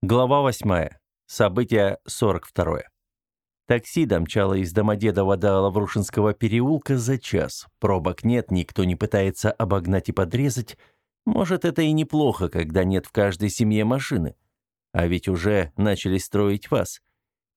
Глава 8. Событие 42. Такси домчало из Домодедова до Лаврушинского переулка за час. Пробок нет, никто не пытается обогнать и подрезать. Может, это и неплохо, когда нет в каждой семье машины. А ведь уже начали строить вас.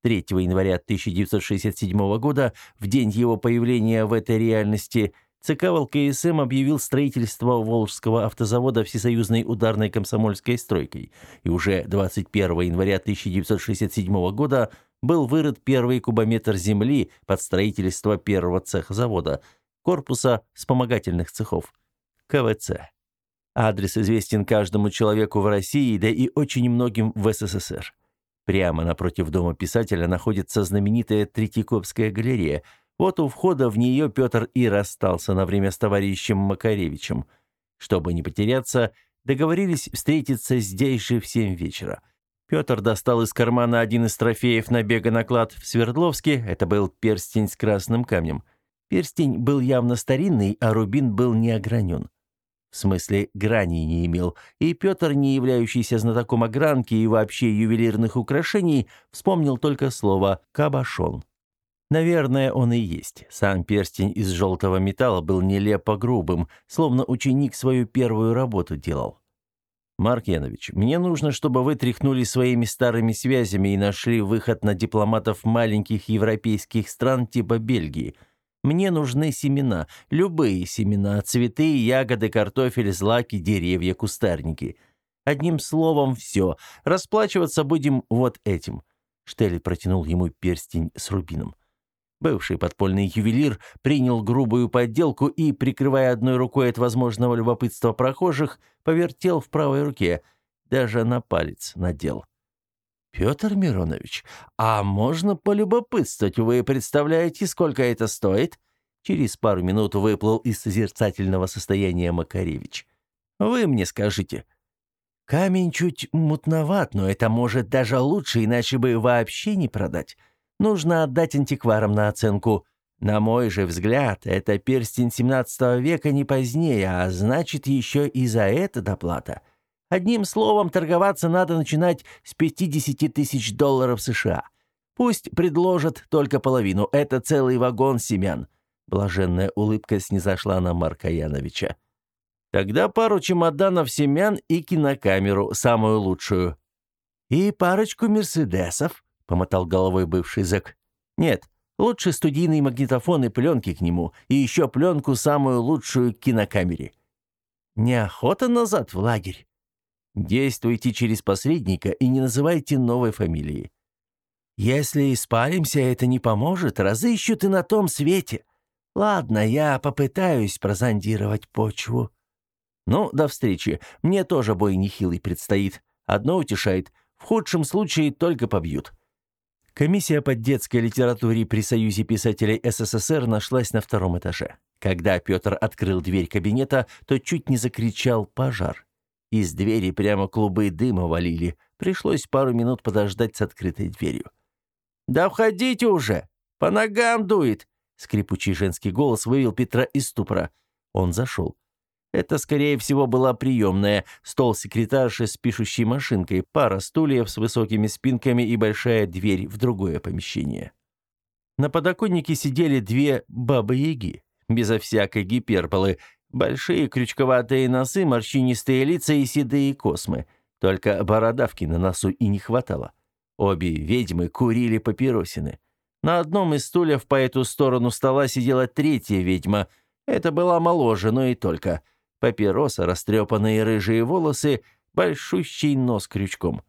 3 января 1967 года, в день его появления в этой реальности – ЦК ВЛКСМ объявил строительство Волжского автозавода всесоюзной ударной комсомольской стройкой, и уже 21 января 1967 года был вырыт первый кубометр земли под строительство первого цеха завода, корпуса вспомогательных цехов, КВЦ. Адрес известен каждому человеку в России, да и очень многим в СССР. Прямо напротив дома писателя находится знаменитая Третьяковская галерея – вот у входа в нее Петр и расстался на время с товарищем Макаревичем. Чтобы не потеряться, договорились встретиться здесь же в семь вечера. Петр достал из кармана один из трофеев набега на клад в Свердловске. Это был перстень с красным камнем. Перстень был явно старинный, а рубин был не огранен. В смысле, грани не имел, и Петр, не являющийся знатоком огранки и вообще ювелирных украшений, вспомнил только слово «кабошон». Наверное, он и есть. Сам перстень из желтого металла был нелепо грубым, словно ученик свою первую работу делал. «Марк Янович, мне нужно, чтобы вы тряхнули своими старыми связями и нашли выход на дипломатов маленьких европейских стран типа Бельгии. Мне нужны семена, любые семена, цветы, ягоды, картофель, злаки, деревья, кустарники. Одним словом, все. Расплачиваться будем вот этим». Штель протянул ему перстень с рубином. Бывший подпольный ювелир принял грубую подделку и, прикрывая одной рукой от возможного любопытства прохожих, повертел в правой руке, даже на палец надел. «Петр Миронович, а можно полюбопытствовать? Вы представляете, сколько это стоит?» Через пару минут выплыл из созерцательного состояния Макаревич. «Вы мне скажите». «Камень чуть мутноват, но это может даже лучше, иначе бы вообще не продать нужно отдать антикварам на оценку. На мой же взгляд, это перстень 17 века не позднее, а значит, еще и за это доплата. Одним словом, торговаться надо начинать с 50 тысяч долларов США. Пусть предложат только половину, это целый вагон семян. Блаженная улыбка снизошла на Марка Яновича. Тогда пару чемоданов семян и кинокамеру, самую лучшую. И парочку «Мерседесов», помотал головой бывший зэк. Нет, лучше студийный магнитофон и пленки к нему, и еще пленку самую лучшую к кинокамере. Неохота назад в лагерь. Действуйте через посредника и не называйте новой фамилии. Если испаримся, это не поможет, разыщут и на том свете. Ладно, я попытаюсь прозондировать почву. Ну, до встречи. Мне тоже бой нехилый предстоит. Одно утешает. В худшем случае только побьют. Комиссия по детской литературе при Союзе писателей СССР нашлась на втором этаже. Когда Петр открыл дверь кабинета, то чуть не закричал «пожар». Из двери прямо клубы дыма валили. Пришлось пару минут подождать с открытой дверью. «Да входите уже! По ногам дует!» Скрипучий женский голос вывел Петра из ступора. Он зашел. Это, скорее всего, была приемная, стол секретарши с пишущей машинкой, пара стульев с высокими спинками и большая дверь в другое помещение. На подоконнике сидели две бабы-яги, безо всякой гиперболы, большие крючковатые носы, морщинистые лица и седые космы. Только бородавки на носу и не хватало. Обе ведьмы курили папиросины. На одном из стульев по эту сторону стола сидела третья ведьма. Это была моложе, но и только – папироса, растрепанные рыжие волосы, большущий нос крючком.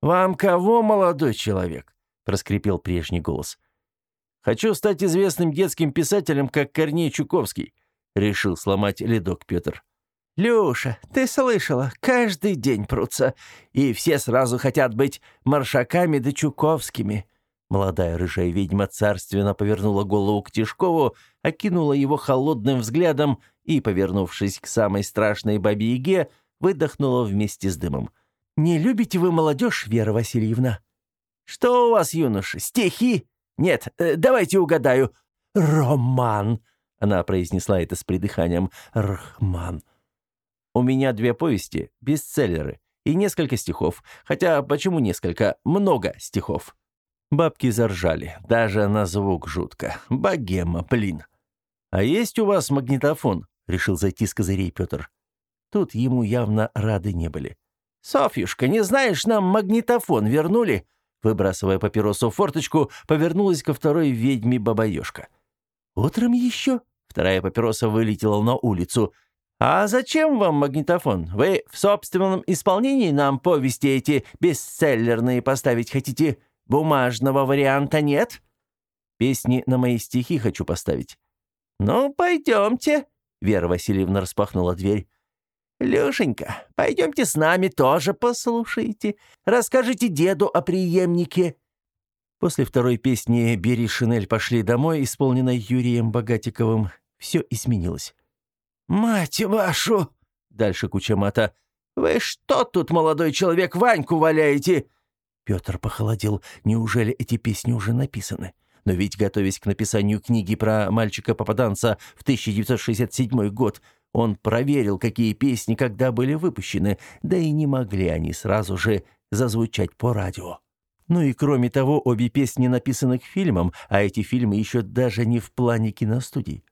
«Вам кого, молодой человек?» — проскрипел прежний голос. «Хочу стать известным детским писателем, как Корней Чуковский», — решил сломать ледок Петр. «Люша, ты слышала, каждый день прутся, и все сразу хотят быть маршаками да Чуковскими». Молодая рыжая ведьма царственно повернула голову к Тишкову, окинула его холодным взглядом и, повернувшись к самой страшной бабе-яге, выдохнула вместе с дымом. «Не любите вы молодежь, Вера Васильевна?» «Что у вас, юноша, стихи?» «Нет, э, давайте угадаю». «Роман!» — она произнесла это с придыханием. «Рахман». «У меня две повести, бестселлеры. И несколько стихов. Хотя почему несколько? Много стихов. Бабки заржали. Даже на звук жутко. Богема, блин. «А есть у вас магнитофон?» — решил зайти с козырей Петр. Тут ему явно рады не были. «Софьюшка, не знаешь, нам магнитофон вернули?» Выбрасывая папиросу в форточку, повернулась ко второй ведьме бабаёшка. «Утром еще?» Вторая папироса вылетела на улицу. «А зачем вам магнитофон? Вы в собственном исполнении нам повести эти бестселлерные поставить хотите? Бумажного варианта нет?» «Песни на мои стихи хочу поставить». «Ну, пойдемте», — Вера Васильевна распахнула дверь. «Люшенька, пойдемте с нами тоже послушайте. Расскажите деду о преемнике». После второй песни «Бери шинель, пошли домой», исполненной Юрием Богатиковым, все изменилось. «Мать вашу!» — дальше куча мата. «Вы что тут, молодой человек, Ваньку валяете?» Петр похолодел. Неужели эти песни уже написаны? Но ведь, готовясь к написанию книги про мальчика-попаданца в 1967 год, он проверил, какие песни когда были выпущены, да и не могли они сразу же зазвучать по радио. Ну и кроме того, обе песни написаны к фильмам, а эти фильмы еще даже не в плане киностудий.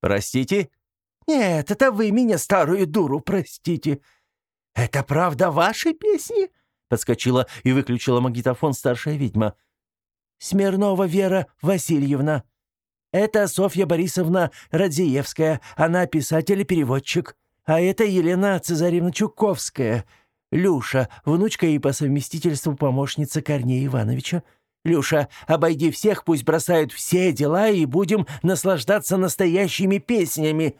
«Простите?» «Нет, это вы меня, старую дуру, простите. Это правда ваши песни?» Подскочила и выключила магнитофон старшая ведьма. Смирнова Вера Васильевна. Это Софья Борисовна Радзиевская, она писатель и переводчик. А это Елена Цезаревна Чуковская, Люша, внучка и по совместительству помощница Корнея Ивановича. Люша, обойди всех, пусть бросают все дела, и будем наслаждаться настоящими песнями».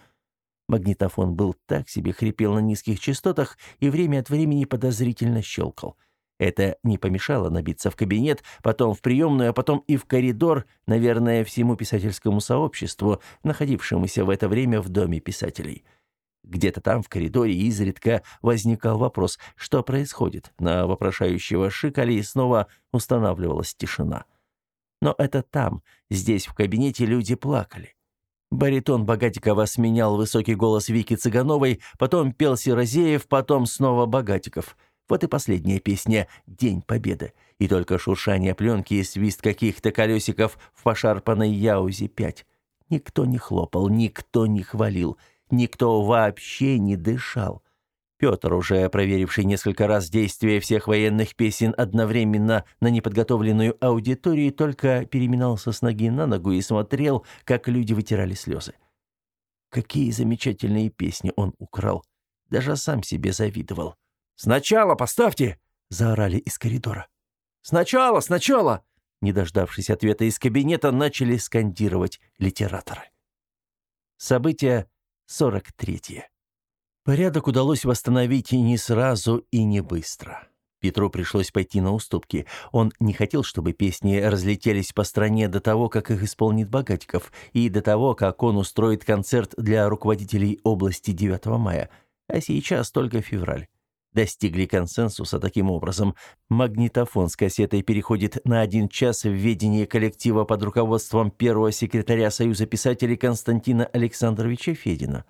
Магнитофон был так себе, хрипел на низких частотах и время от времени подозрительно щелкал. Это не помешало набиться в кабинет, потом в приемную, а потом и в коридор, наверное, всему писательскому сообществу, находившемуся в это время в доме писателей. Где-то там, в коридоре, изредка возникал вопрос, что происходит. На вопрошающего шикали и снова устанавливалась тишина. Но это там, здесь, в кабинете, люди плакали. Баритон Богатикова сменял высокий голос Вики Цыгановой, потом пел Сирозеев, потом снова Богатиков — вот и последняя песня «День Победы». И только шуршание пленки и свист каких-то колесиков в пошарпанной Яузе-5. Никто не хлопал, никто не хвалил, никто вообще не дышал. Петр, уже проверивший несколько раз действие всех военных песен одновременно на неподготовленную аудиторию, только переминался с ноги на ногу и смотрел, как люди вытирали слезы. Какие замечательные песни он украл. Даже сам себе завидовал. «Сначала поставьте!» — заорали из коридора. «Сначала, сначала!» Не дождавшись ответа из кабинета, начали скандировать литераторы. Событие 43. Порядок удалось восстановить и не сразу, и не быстро. Петру пришлось пойти на уступки. Он не хотел, чтобы песни разлетелись по стране до того, как их исполнит Богатиков, и до того, как он устроит концерт для руководителей области 9 мая. А сейчас только февраль достигли консенсуса таким образом. Магнитофон с кассетой переходит на один час в ведение коллектива под руководством первого секретаря Союза писателей Константина Александровича Федина.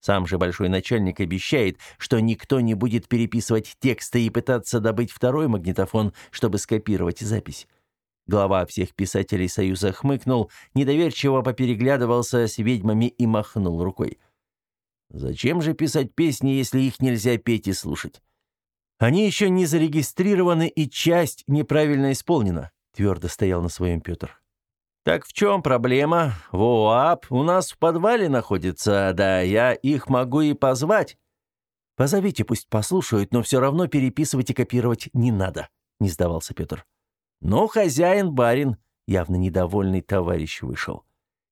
Сам же большой начальник обещает, что никто не будет переписывать тексты и пытаться добыть второй магнитофон, чтобы скопировать запись. Глава всех писателей Союза хмыкнул, недоверчиво попереглядывался с ведьмами и махнул рукой. «Зачем же писать песни, если их нельзя петь и слушать? Они еще не зарегистрированы, и часть неправильно исполнена», — твердо стоял на своем Петр. «Так в чем проблема? ВОАП у нас в подвале находится, да я их могу и позвать». «Позовите, пусть послушают, но все равно переписывать и копировать не надо», — не сдавался Петр. «Ну, хозяин, барин», — явно недовольный товарищ вышел.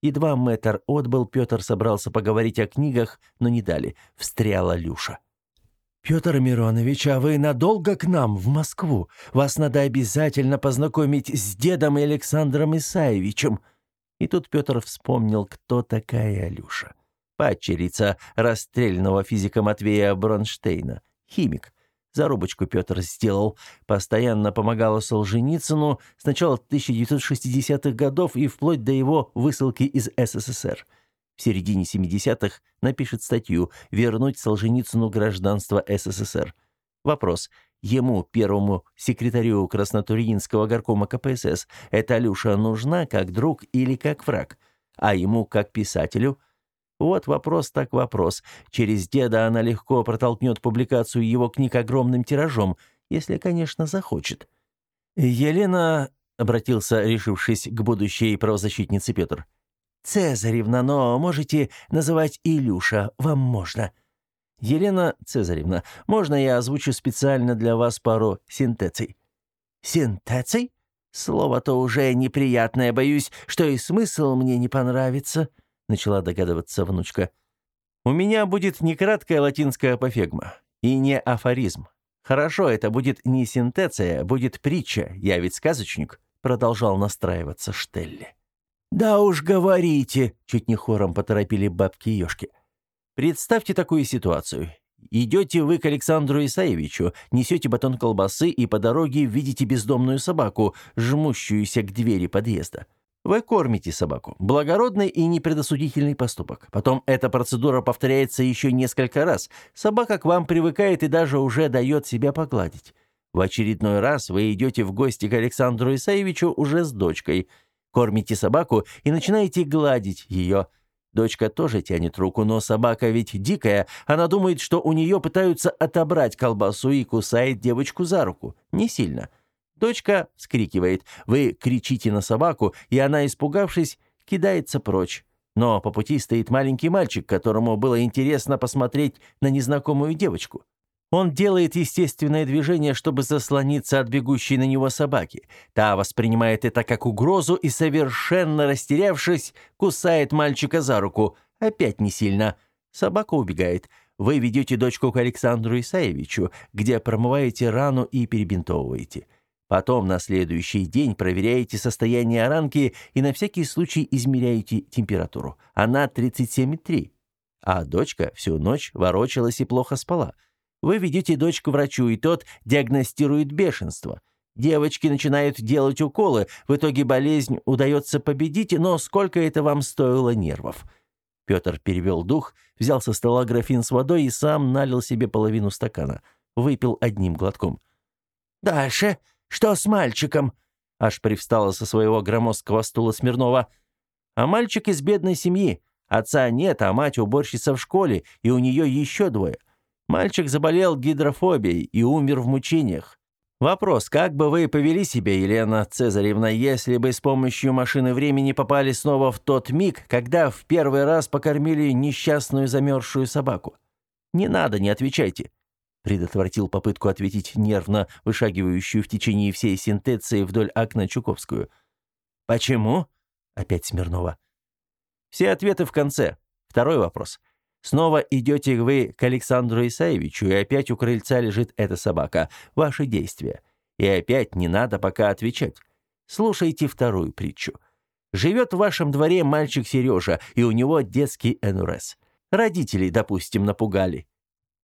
Едва мэтр отбыл, Петр собрался поговорить о книгах, но не дали. Встряла Люша. «Петр Миронович, а вы надолго к нам, в Москву? Вас надо обязательно познакомить с дедом Александром Исаевичем». И тут Петр вспомнил, кто такая Алюша. Падчерица расстрельного физика Матвея Бронштейна, химик. Зарубочку Петр сделал, постоянно помогала Солженицыну с начала 1960-х годов и вплоть до его высылки из СССР в середине 70-х напишет статью «Вернуть Солженицыну гражданство СССР». Вопрос, ему, первому секретарю Краснотуринского горкома КПСС, эта Люша нужна как друг или как враг, а ему как писателю – вот вопрос так вопрос. Через деда она легко протолкнет публикацию его книг огромным тиражом, если, конечно, захочет. «Елена», — обратился, решившись к будущей правозащитнице Петр, «Цезаревна, но можете называть Илюша, вам можно». «Елена Цезаревна, можно я озвучу специально для вас пару синтеций?» «Синтеций? Слово-то уже неприятное, боюсь, что и смысл мне не понравится», — начала догадываться внучка. «У меня будет не краткая латинская апофегма и не афоризм. Хорошо, это будет не синтеция, будет притча, я ведь сказочник», — продолжал настраиваться Штелли. «Да уж говорите», — чуть не хором поторопили бабки-ешки. Представьте такую ситуацию. Идете вы к Александру Исаевичу, несете батон колбасы и по дороге видите бездомную собаку, жмущуюся к двери подъезда. Вы кормите собаку. Благородный и непредосудительный поступок. Потом эта процедура повторяется еще несколько раз. Собака к вам привыкает и даже уже дает себя погладить. В очередной раз вы идете в гости к Александру Исаевичу уже с дочкой. Кормите собаку и начинаете гладить ее – Дочка тоже тянет руку, но собака ведь дикая. Она думает, что у нее пытаются отобрать колбасу и кусает девочку за руку. Не сильно. Дочка вскрикивает. Вы кричите на собаку, и она, испугавшись, кидается прочь. Но по пути стоит маленький мальчик, которому было интересно посмотреть на незнакомую девочку. Он делает естественное движение, чтобы заслониться от бегущей на него собаки. Та воспринимает это как угрозу и, совершенно растерявшись, кусает мальчика за руку. Опять не сильно. Собака убегает. Вы ведете дочку к Александру Исаевичу, где промываете рану и перебинтовываете. Потом на следующий день проверяете состояние ранки и на всякий случай измеряете температуру. Она 37,3. А дочка всю ночь ворочалась и плохо спала. Вы ведете дочь к врачу, и тот диагностирует бешенство. Девочки начинают делать уколы, в итоге болезнь удается победить, но сколько это вам стоило нервов?» Петр перевел дух, взял со стола графин с водой и сам налил себе половину стакана. Выпил одним глотком. «Дальше? Что с мальчиком?» Аж привстала со своего громоздкого стула Смирнова. «А мальчик из бедной семьи. Отца нет, а мать уборщица в школе, и у нее еще двое. Мальчик заболел гидрофобией и умер в мучениях. Вопрос, как бы вы повели себя, Елена Цезаревна, если бы с помощью машины времени попали снова в тот миг, когда в первый раз покормили несчастную замерзшую собаку? Не надо, не отвечайте. Предотвратил попытку ответить нервно вышагивающую в течение всей синтеции вдоль окна Чуковскую. «Почему?» — опять Смирнова. «Все ответы в конце. Второй вопрос. Снова идете вы к Александру Исаевичу, и опять у крыльца лежит эта собака. Ваши действия. И опять не надо пока отвечать. Слушайте вторую притчу. Живет в вашем дворе мальчик Сережа, и у него детский НРС. Родителей, допустим, напугали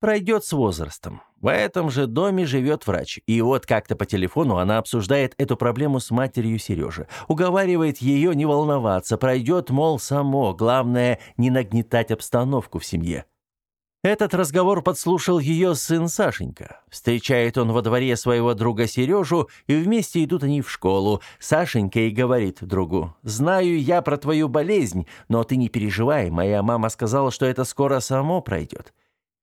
пройдет с возрастом. В этом же доме живет врач. И вот как-то по телефону она обсуждает эту проблему с матерью Сережи. Уговаривает ее не волноваться, пройдет, мол, само. Главное, не нагнетать обстановку в семье. Этот разговор подслушал ее сын Сашенька. Встречает он во дворе своего друга Сережу, и вместе идут они в школу. Сашенька и говорит другу, «Знаю я про твою болезнь, но ты не переживай, моя мама сказала, что это скоро само пройдет».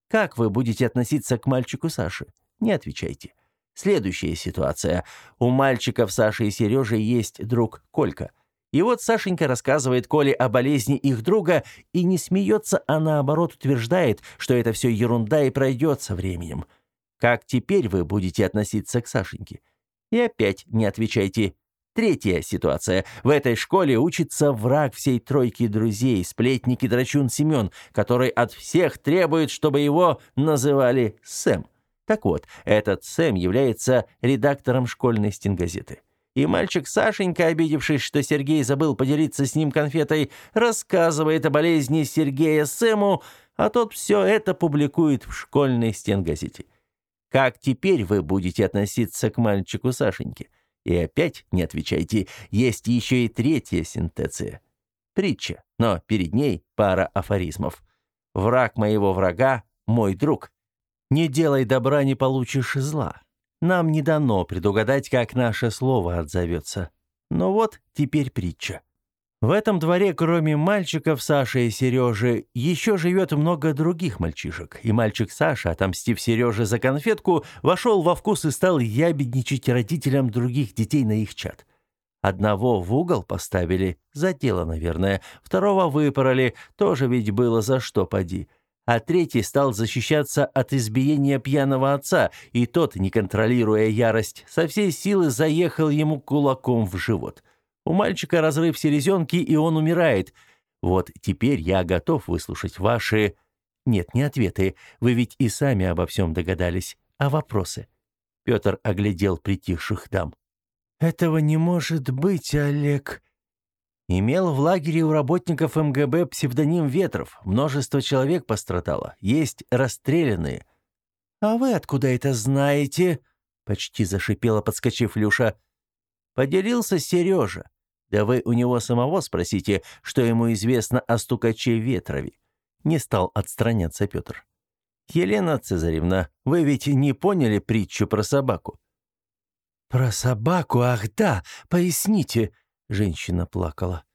Как вы будете относиться к мальчику Саши? Не отвечайте. Следующая ситуация. У мальчиков Саши и Сережи есть друг Колька. И вот Сашенька рассказывает Коле о болезни их друга и не смеется, а наоборот утверждает, что это все ерунда и пройдет со временем. Как теперь вы будете относиться к Сашеньке? И опять не отвечайте. Третья ситуация. В этой школе учится враг всей тройки друзей, сплетник и драчун Семен, который от всех требует, чтобы его называли Сэм. Так вот, этот Сэм является редактором школьной стенгазеты. И мальчик Сашенька, обидевшись, что Сергей забыл поделиться с ним конфетой, рассказывает о болезни Сергея Сэму, а тот все это публикует в школьной стенгазете. Как теперь вы будете относиться к мальчику Сашеньке? И опять не отвечайте, есть еще и третья синтеция. Притча, но перед ней пара афоризмов. «Враг моего врага – мой друг». «Не делай добра, не получишь зла». Нам не дано предугадать, как наше слово отзовется. Но вот теперь притча. В этом дворе, кроме мальчиков Саши и Сережи, еще живет много других мальчишек. И мальчик Саша, отомстив Сереже за конфетку, вошел во вкус и стал ябедничать родителям других детей на их чат. Одного в угол поставили, за дело, наверное, второго выпороли, тоже ведь было за что поди. А третий стал защищаться от избиения пьяного отца, и тот, не контролируя ярость, со всей силы заехал ему кулаком в живот. У мальчика разрыв селезенки, и он умирает. Вот теперь я готов выслушать ваши... Нет, не ответы. Вы ведь и сами обо всем догадались. А вопросы?» Петр оглядел притихших дам. «Этого не может быть, Олег!» Имел в лагере у работников МГБ псевдоним Ветров. Множество человек пострадало. Есть расстрелянные. «А вы откуда это знаете?» Почти зашипела, подскочив Люша. Поделился Сережа. Да вы у него самого спросите, что ему известно о стукаче Ветрове. Не стал отстраняться Петр. Елена Цезаревна, вы ведь не поняли притчу про собаку? Про собаку, ах да, поясните, женщина плакала.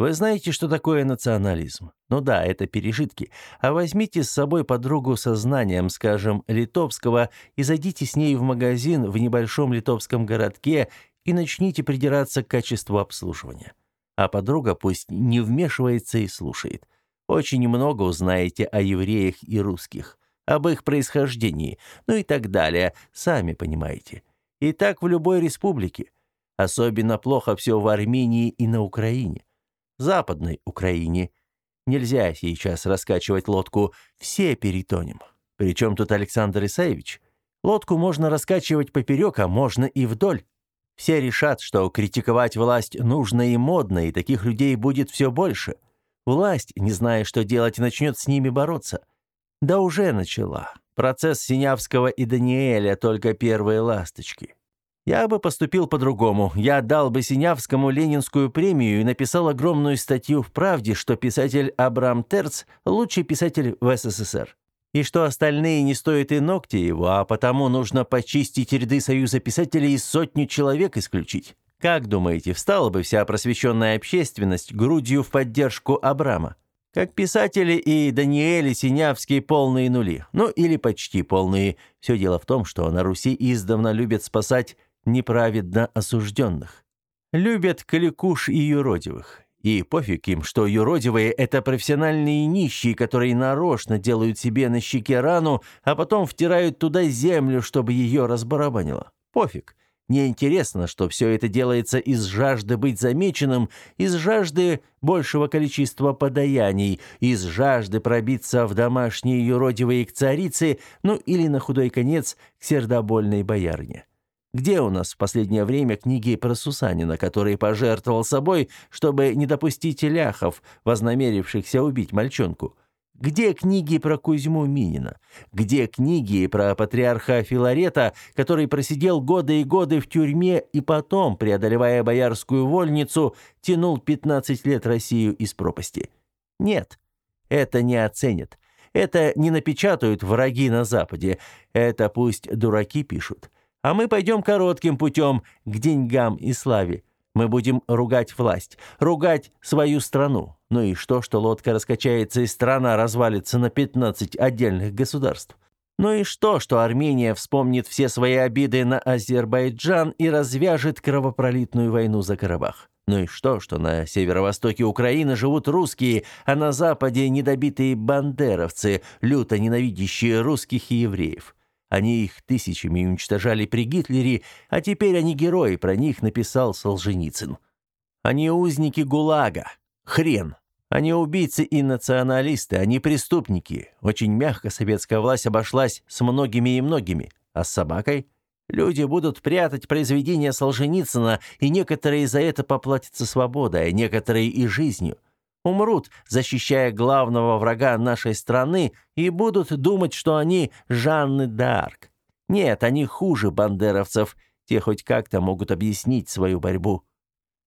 Вы знаете, что такое национализм? Ну да, это пережитки. А возьмите с собой подругу со знанием, скажем, литовского, и зайдите с ней в магазин в небольшом литовском городке и начните придираться к качеству обслуживания. А подруга пусть не вмешивается и слушает. Очень много узнаете о евреях и русских, об их происхождении, ну и так далее, сами понимаете. И так в любой республике. Особенно плохо все в Армении и на Украине. Западной Украине. Нельзя сейчас раскачивать лодку, все перетонем. Причем тут Александр Исаевич? Лодку можно раскачивать поперек, а можно и вдоль. Все решат, что критиковать власть нужно и модно, и таких людей будет все больше. Власть, не зная, что делать, начнет с ними бороться. Да уже начала. Процесс Синявского и Даниэля только первые ласточки. Я бы поступил по-другому. Я дал бы Синявскому Ленинскую премию и написал огромную статью в «Правде», что писатель Абрам Терц – лучший писатель в СССР и что остальные не стоят и ногти его, а потому нужно почистить ряды Союза писателей и сотню человек исключить. Как думаете, встала бы вся просвещенная общественность грудью в поддержку Абрама? Как писатели и Даниэль и Синявский полные нули. Ну, или почти полные. Все дело в том, что на Руси издавна любят спасать неправедно осужденных. Любят кликуш и юродивых. И пофиг им, что юродивые – это профессиональные нищие, которые нарочно делают себе на щеке рану, а потом втирают туда землю, чтобы ее разбарабанило. Пофиг. Мне интересно, что все это делается из жажды быть замеченным, из жажды большего количества подаяний, из жажды пробиться в домашние юродивые к царице, ну или на худой конец к сердобольной боярне. Где у нас в последнее время книги про Сусанина, который пожертвовал собой, чтобы не допустить ляхов, вознамерившихся убить мальчонку? Где книги про Кузьму Минина? Где книги про патриарха Филарета, который просидел годы и годы в тюрьме и потом, преодолевая боярскую вольницу, тянул 15 лет Россию из пропасти? Нет, это не оценят. Это не напечатают враги на Западе. Это пусть дураки пишут. А мы пойдем коротким путем к деньгам и славе. Мы будем ругать власть, ругать свою страну. Ну и что, что лодка раскачается и страна развалится на 15 отдельных государств? Ну и что, что Армения вспомнит все свои обиды на Азербайджан и развяжет кровопролитную войну за Карабах? Ну и что, что на северо-востоке Украины живут русские, а на западе недобитые бандеровцы, люто ненавидящие русских и евреев? Они их тысячами уничтожали при Гитлере, а теперь они герои, про них написал Солженицын. Они узники ГУЛАГа. Хрен. Они убийцы и националисты, они преступники. Очень мягко советская власть обошлась с многими и многими. А с собакой? Люди будут прятать произведения Солженицына, и некоторые за это поплатятся свободой, а некоторые и жизнью умрут, защищая главного врага нашей страны, и будут думать, что они Жанны д'Арк. Нет, они хуже бандеровцев, те хоть как-то могут объяснить свою борьбу.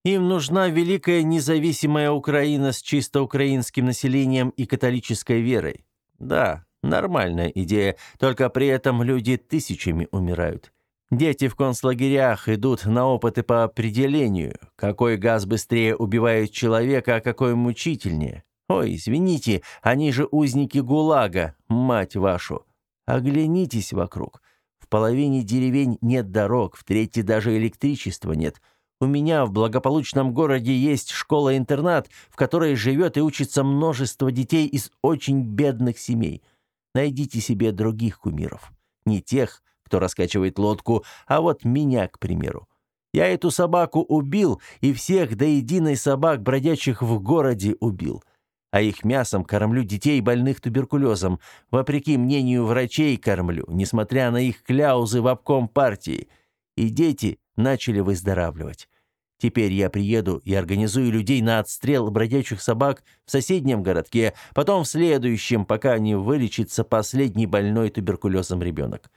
Им нужна великая независимая Украина с чисто украинским населением и католической верой. Да, нормальная идея, только при этом люди тысячами умирают. Дети в концлагерях идут на опыты по определению, какой газ быстрее убивает человека, а какой мучительнее. Ой, извините, они же узники ГУЛАГа, мать вашу. Оглянитесь вокруг. В половине деревень нет дорог, в третьей даже электричества нет. У меня в благополучном городе есть школа-интернат, в которой живет и учится множество детей из очень бедных семей. Найдите себе других кумиров. Не тех, кто раскачивает лодку, а вот меня, к примеру. Я эту собаку убил, и всех до единой собак, бродячих в городе, убил. А их мясом кормлю детей, больных туберкулезом. Вопреки мнению врачей кормлю, несмотря на их кляузы в обком партии. И дети начали выздоравливать. Теперь я приеду и организую людей на отстрел бродячих собак в соседнем городке, потом в следующем, пока не вылечится последний больной туберкулезом ребенок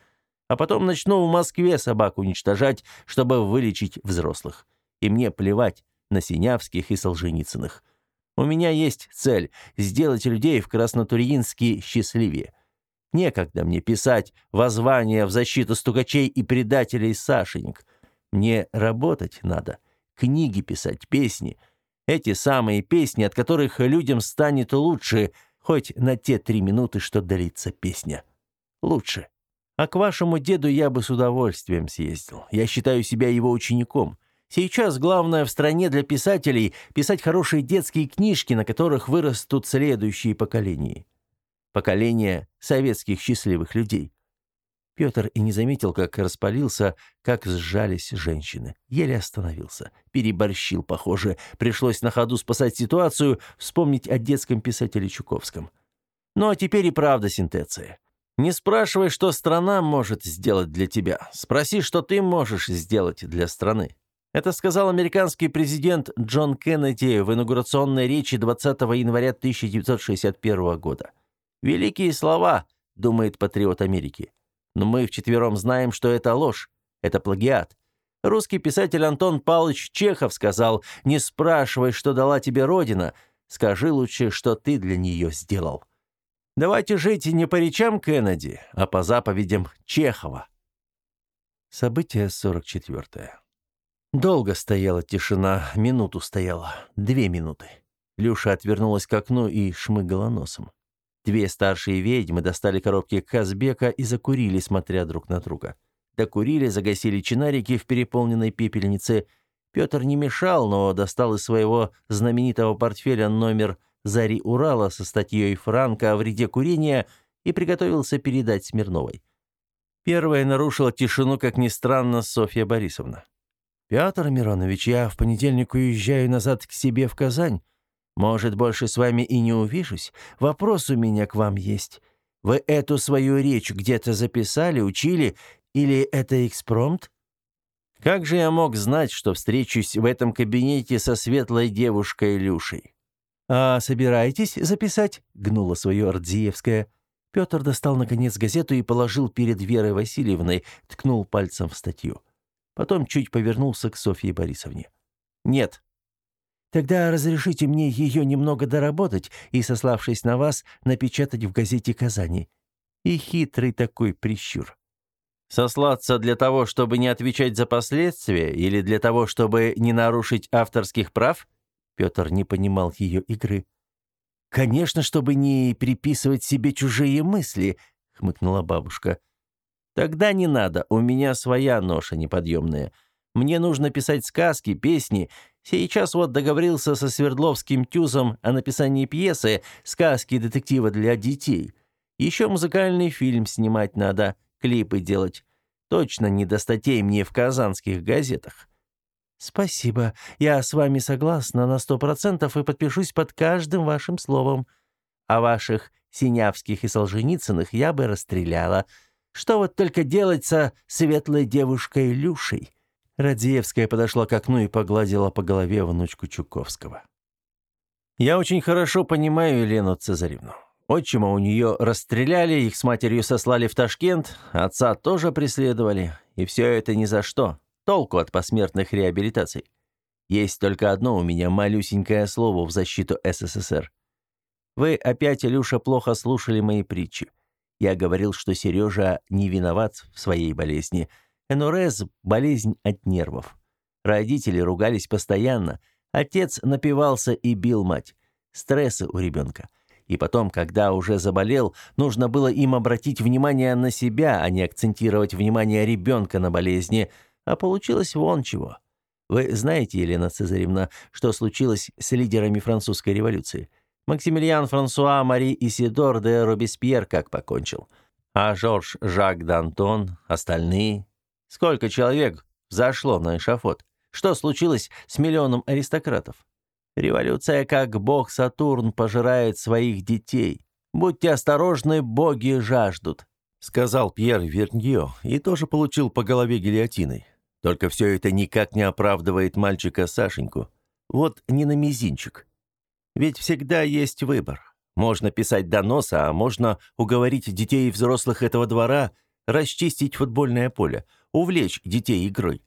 а потом начну в Москве собак уничтожать, чтобы вылечить взрослых. И мне плевать на Синявских и Солженицыных. У меня есть цель – сделать людей в Краснотурьинске счастливее. Некогда мне писать воззвания в защиту стукачей и предателей Сашенек. Мне работать надо, книги писать, песни. Эти самые песни, от которых людям станет лучше, хоть на те три минуты, что длится песня. Лучше. А к вашему деду я бы с удовольствием съездил. Я считаю себя его учеником. Сейчас главное в стране для писателей писать хорошие детские книжки, на которых вырастут следующие поколения. Поколение советских счастливых людей. Петр и не заметил, как распалился, как сжались женщины. Еле остановился. Переборщил, похоже. Пришлось на ходу спасать ситуацию, вспомнить о детском писателе Чуковском. Ну а теперь и правда синтеция. Не спрашивай, что страна может сделать для тебя. Спроси, что ты можешь сделать для страны. Это сказал американский президент Джон Кеннеди в инаугурационной речи 20 января 1961 года. «Великие слова», — думает патриот Америки. Но мы вчетвером знаем, что это ложь, это плагиат. Русский писатель Антон Павлович Чехов сказал, «Не спрашивай, что дала тебе Родина, скажи лучше, что ты для нее сделал». Давайте жить не по речам Кеннеди, а по заповедям Чехова. Событие 44. Долго стояла тишина, минуту стояла, две минуты. Люша отвернулась к окну и шмыгала носом. Две старшие ведьмы достали коробки Казбека и закурили, смотря друг на друга. Докурили, загасили чинарики в переполненной пепельнице. Петр не мешал, но достал из своего знаменитого портфеля номер «Зари Урала» со статьей Франка о вреде курения и приготовился передать Смирновой. Первая нарушила тишину, как ни странно, Софья Борисовна. «Петр Миронович, я в понедельник уезжаю назад к себе в Казань. Может, больше с вами и не увижусь? Вопрос у меня к вам есть. Вы эту свою речь где-то записали, учили, или это экспромт?» Как же я мог знать, что встречусь в этом кабинете со светлой девушкой Люшей? «А собираетесь записать?» — гнула свое Ардзиевская. Петр достал, наконец, газету и положил перед Верой Васильевной, ткнул пальцем в статью. Потом чуть повернулся к Софье Борисовне. «Нет». «Тогда разрешите мне ее немного доработать и, сославшись на вас, напечатать в газете «Казани». И хитрый такой прищур. Сослаться для того, чтобы не отвечать за последствия, или для того, чтобы не нарушить авторских прав? Петр не понимал ее игры. «Конечно, чтобы не приписывать себе чужие мысли», — хмыкнула бабушка. «Тогда не надо, у меня своя ноша неподъемная. Мне нужно писать сказки, песни. Сейчас вот договорился со Свердловским Тюзом о написании пьесы «Сказки детектива для детей». Еще музыкальный фильм снимать надо, клипы делать. Точно не до статей мне в казанских газетах. «Спасибо. Я с вами согласна на сто процентов и подпишусь под каждым вашим словом. А ваших Синявских и Солженицыных я бы расстреляла. Что вот только делать со светлой девушкой Люшей?» Радзиевская подошла к окну и погладила по голове внучку Чуковского. «Я очень хорошо понимаю Елену Цезаревну. Отчима у нее расстреляли, их с матерью сослали в Ташкент, отца тоже преследовали, и все это ни за что. Толку от посмертных реабилитаций. Есть только одно у меня малюсенькое слово в защиту СССР. Вы опять, Илюша, плохо слушали мои притчи. Я говорил, что Сережа не виноват в своей болезни. Энурез – болезнь от нервов. Родители ругались постоянно. Отец напивался и бил мать. Стрессы у ребенка. И потом, когда уже заболел, нужно было им обратить внимание на себя, а не акцентировать внимание ребенка на болезни. А получилось вон чего. Вы знаете, Елена Цезаревна, что случилось с лидерами французской революции? Максимилиан Франсуа Мари Исидор де Робеспьер как покончил. А Жорж Жак Д'Антон, остальные? Сколько человек зашло на эшафот? Что случилось с миллионом аристократов? Революция, как бог Сатурн, пожирает своих детей. Будьте осторожны, боги жаждут», — сказал Пьер Верньо и тоже получил по голове гильотиной. Только все это никак не оправдывает мальчика Сашеньку. Вот не на мизинчик. Ведь всегда есть выбор. Можно писать доносы, а можно уговорить детей и взрослых этого двора расчистить футбольное поле, увлечь детей игрой.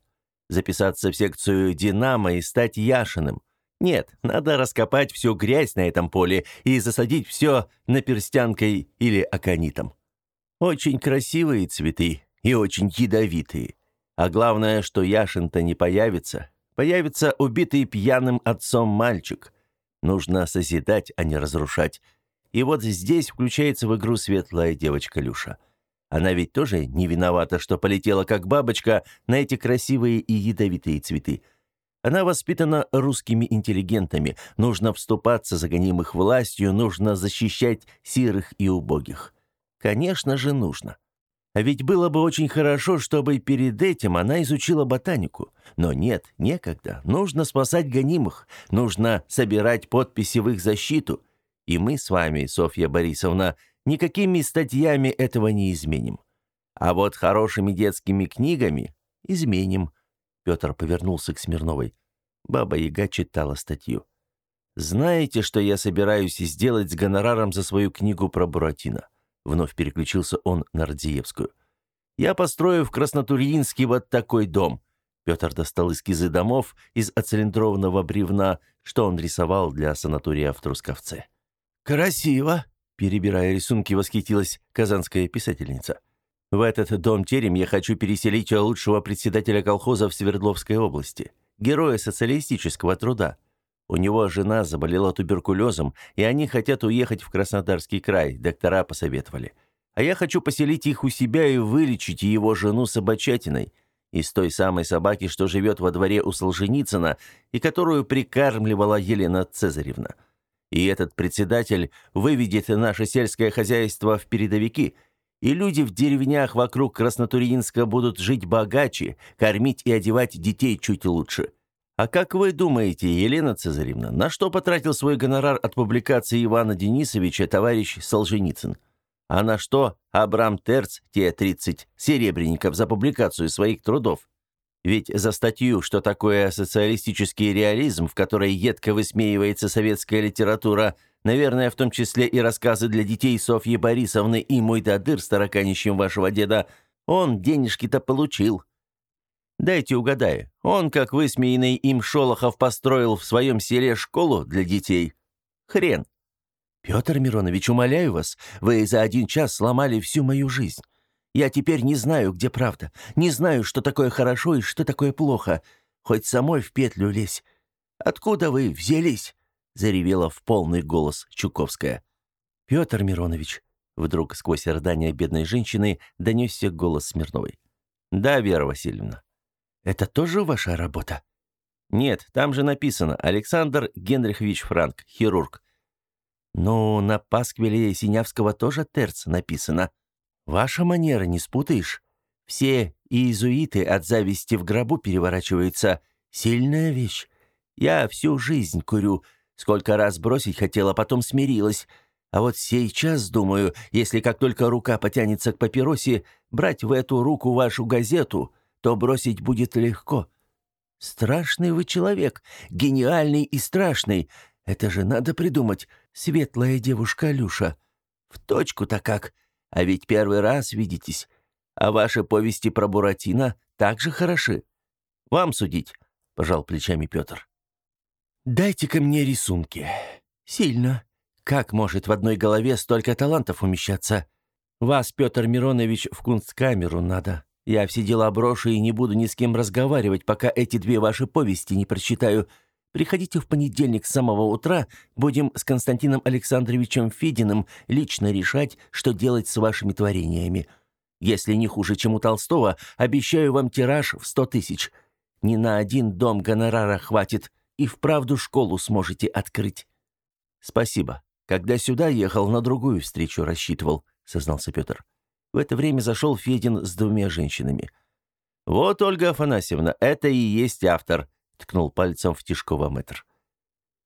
Записаться в секцию «Динамо» и стать Яшиным. Нет, надо раскопать всю грязь на этом поле и засадить все наперстянкой или аконитом. Очень красивые цветы и очень ядовитые. А главное, что Яшин-то не появится. Появится убитый пьяным отцом мальчик. Нужно созидать, а не разрушать. И вот здесь включается в игру светлая девочка Люша. Она ведь тоже не виновата, что полетела как бабочка на эти красивые и ядовитые цветы. Она воспитана русскими интеллигентами. Нужно вступаться за гонимых властью, нужно защищать сирых и убогих. Конечно же, нужно. А ведь было бы очень хорошо, чтобы перед этим она изучила ботанику. Но нет, некогда. Нужно спасать гонимых. Нужно собирать подписи в их защиту. И мы с вами, Софья Борисовна, никакими статьями этого не изменим. А вот хорошими детскими книгами изменим. Петр повернулся к Смирновой. Баба-яга читала статью. «Знаете, что я собираюсь сделать с гонораром за свою книгу про Буратино?» Вновь переключился он на Радзиевскую. «Я построю в Краснотурьинске вот такой дом». Петр достал эскизы домов из оцилиндрованного бревна, что он рисовал для санатория в Трусковце. «Красиво!» – перебирая рисунки, восхитилась казанская писательница. «В этот дом-терем я хочу переселить лучшего председателя колхоза в Свердловской области, героя социалистического труда. У него жена заболела туберкулезом, и они хотят уехать в Краснодарский край, доктора посоветовали. А я хочу поселить их у себя и вылечить его жену собачатиной. Из той самой собаки, что живет во дворе у Солженицына и которую прикармливала Елена Цезаревна. И этот председатель выведет наше сельское хозяйство в передовики, и люди в деревнях вокруг Краснотурьинска будут жить богаче, кормить и одевать детей чуть лучше. А как вы думаете, Елена Цезаревна, на что потратил свой гонорар от публикации Ивана Денисовича товарищ Солженицын? А на что Абрам Терц, те 30 серебряников за публикацию своих трудов? Ведь за статью «Что такое социалистический реализм», в которой едко высмеивается советская литература, наверное, в том числе и рассказы для детей Софьи Борисовны и «Мой дадыр с тараканищем вашего деда», он денежки-то получил. Дайте угадаю, он, как высмеянный им Шолохов, построил в своем селе школу для детей? Хрен. Петр Миронович, умоляю вас, вы за один час сломали всю мою жизнь. Я теперь не знаю, где правда, не знаю, что такое хорошо и что такое плохо. Хоть самой в петлю лезь. Откуда вы взялись?» — заревела в полный голос Чуковская. «Петр Миронович», — вдруг сквозь рыдания бедной женщины донесся голос Смирновой. «Да, Вера Васильевна». Это тоже ваша работа?» «Нет, там же написано Александр Генрихович Франк, хирург». «Ну, на пасквиле Синявского тоже терц написано. Ваша манера не спутаешь. Все иезуиты от зависти в гробу переворачиваются. Сильная вещь. Я всю жизнь курю. Сколько раз бросить хотела, потом смирилась. А вот сейчас, думаю, если как только рука потянется к папиросе, брать в эту руку вашу газету — то бросить будет легко. Страшный вы человек, гениальный и страшный. Это же надо придумать, светлая девушка Люша. В точку-то как. А ведь первый раз видитесь. А ваши повести про Буратино также хороши. Вам судить, — пожал плечами Петр. «Дайте-ка мне рисунки. Сильно. Как может в одной голове столько талантов умещаться? Вас, Петр Миронович, в кунсткамеру надо. Я все дела брошу и не буду ни с кем разговаривать, пока эти две ваши повести не прочитаю. Приходите в понедельник с самого утра, будем с Константином Александровичем Фединым лично решать, что делать с вашими творениями. Если не хуже, чем у Толстого, обещаю вам тираж в сто тысяч. Ни на один дом гонорара хватит, и вправду школу сможете открыть». «Спасибо. Когда сюда ехал, на другую встречу рассчитывал», — сознался Петр. В это время зашел Федин с двумя женщинами. «Вот, Ольга Афанасьевна, это и есть автор», — ткнул пальцем в Тишкова мэтр.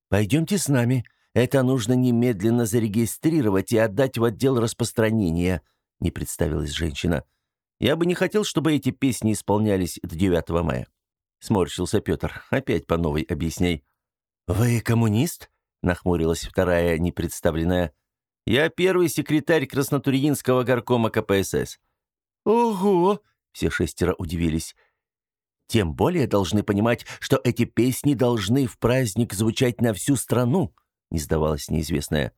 «Пойдемте с нами. Это нужно немедленно зарегистрировать и отдать в отдел распространения», — не представилась женщина. «Я бы не хотел, чтобы эти песни исполнялись до 9 мая». Сморщился Петр. «Опять по новой объясняй». «Вы коммунист?» — нахмурилась вторая непредставленная. Я первый секретарь Краснотурьинского горкома КПСС». «Ого!» — все шестеро удивились. «Тем более должны понимать, что эти песни должны в праздник звучать на всю страну», — не сдавалась неизвестная.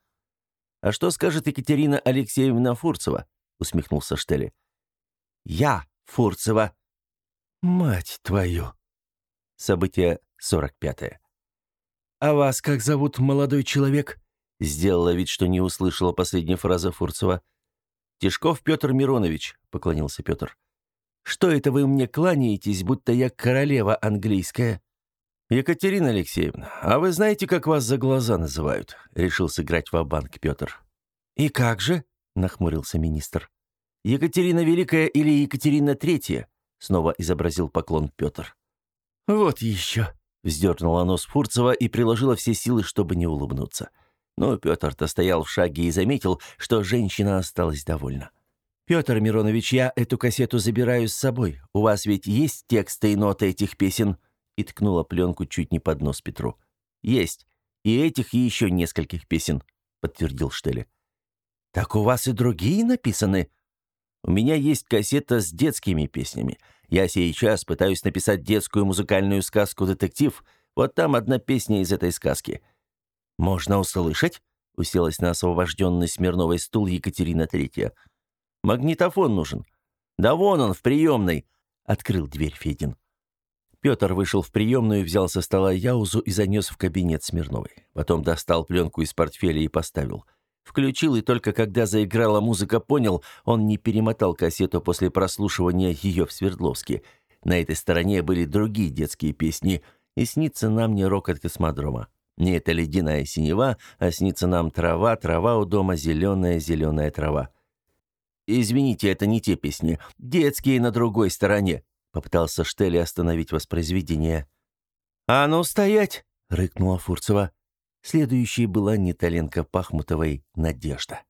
«А что скажет Екатерина Алексеевна Фурцева?» — усмехнулся Штели. «Я Фурцева». «Мать твою!» Событие сорок пятое. «А вас как зовут, молодой человек?» Сделала вид, что не услышала последней фразы Фурцева. «Тишков Петр Миронович», — поклонился Петр. «Что это вы мне кланяетесь, будто я королева английская?» «Екатерина Алексеевна, а вы знаете, как вас за глаза называют?» — решил сыграть в банк Петр. «И как же?» — нахмурился министр. «Екатерина Великая или Екатерина Третья?» — снова изобразил поклон Петр. «Вот еще!» — вздернула нос Фурцева и приложила все силы, чтобы не улыбнуться. — но Петр-то стоял в шаге и заметил, что женщина осталась довольна. «Петр Миронович, я эту кассету забираю с собой. У вас ведь есть тексты и ноты этих песен?» И ткнула пленку чуть не под нос Петру. «Есть. И этих, и еще нескольких песен», — подтвердил Штеле. «Так у вас и другие написаны?» «У меня есть кассета с детскими песнями. Я сейчас пытаюсь написать детскую музыкальную сказку-детектив. Вот там одна песня из этой сказки». «Можно услышать?» — уселась на освобожденный Смирновой стул Екатерина Третья. «Магнитофон нужен». «Да вон он, в приемной!» — открыл дверь Федин. Петр вышел в приемную, взял со стола Яузу и занес в кабинет Смирновой. Потом достал пленку из портфеля и поставил. Включил, и только когда заиграла музыка, понял, он не перемотал кассету после прослушивания ее в Свердловске. На этой стороне были другие детские песни, и снится нам не рок от космодрома. Не это ледяная синева, а снится нам трава, трава у дома, зеленая, зеленая трава. «Извините, это не те песни. Детские на другой стороне», — попытался Штелли остановить воспроизведение. «А ну, стоять!» — рыкнула Фурцева. Следующей была Неталенко Пахмутовой «Надежда».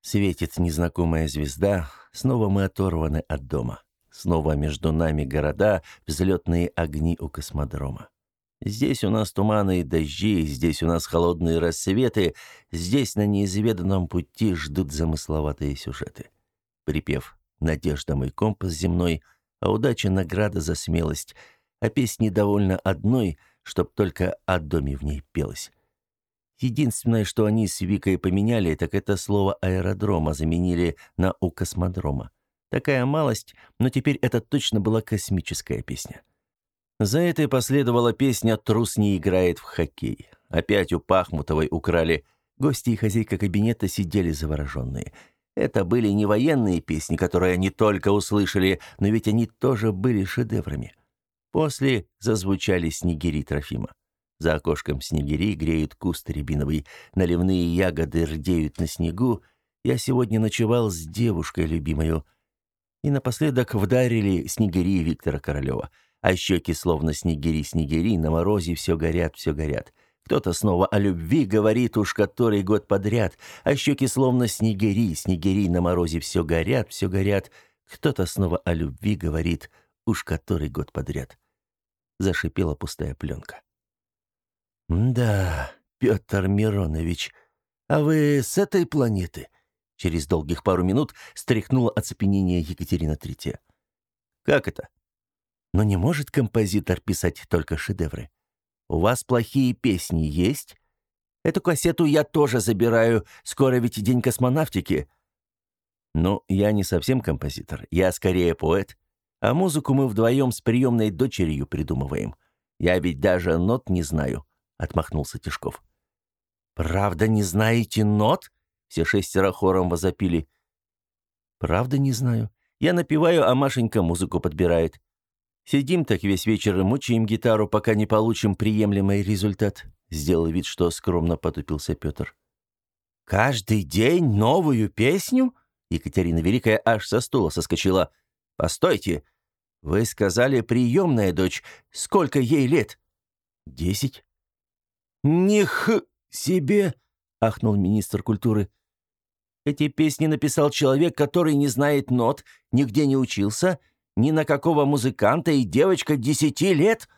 Светит незнакомая звезда, снова мы оторваны от дома. Снова между нами города, взлетные огни у космодрома. Здесь у нас туманы и дожди, здесь у нас холодные рассветы, здесь на неизведанном пути ждут замысловатые сюжеты. Припев «Надежда мой компас земной», а удача награда за смелость, а песни довольно одной, чтоб только о доме в ней пелось. Единственное, что они с Викой поменяли, так это слово «аэродрома» заменили на «у космодрома». Такая малость, но теперь это точно была космическая песня. За это и последовала песня «Трус не играет в хоккей». Опять у Пахмутовой украли. Гости и хозяйка кабинета сидели завороженные. Это были не военные песни, которые они только услышали, но ведь они тоже были шедеврами. После зазвучали снегири Трофима. За окошком снегири греют куст рябиновый, наливные ягоды рдеют на снегу. Я сегодня ночевал с девушкой любимою. И напоследок вдарили снегири Виктора Королева — а щеки словно снегири-снегири, на морозе все горят, все горят. Кто-то снова о любви говорит уж который год подряд, а щеки словно снегири, снегири, на морозе все горят, все горят. Кто-то снова о любви говорит уж который год подряд. Зашипела пустая пленка. «Да, Петр Миронович, а вы с этой планеты?» Через долгих пару минут стряхнула оцепенение Екатерина Третья. «Как это?» Но не может композитор писать только шедевры. У вас плохие песни есть? Эту кассету я тоже забираю. Скоро ведь день космонавтики. Ну, я не совсем композитор, я скорее поэт. А музыку мы вдвоем с приемной дочерью придумываем. Я ведь даже нот не знаю», — отмахнулся Тишков. «Правда не знаете нот?» — все шестеро хором возопили. «Правда не знаю. Я напеваю, а Машенька музыку подбирает. Сидим так весь вечер и мучаем гитару, пока не получим приемлемый результат», — сделал вид, что скромно потупился Петр. «Каждый день новую песню?» Екатерина Великая аж со стула соскочила. «Постойте! Вы сказали, приемная дочь. Сколько ей лет?» «Десять». «Них себе!» — ахнул министр культуры. «Эти песни написал человек, который не знает нот, нигде не учился, ни на какого музыканта, и девочка десяти лет?»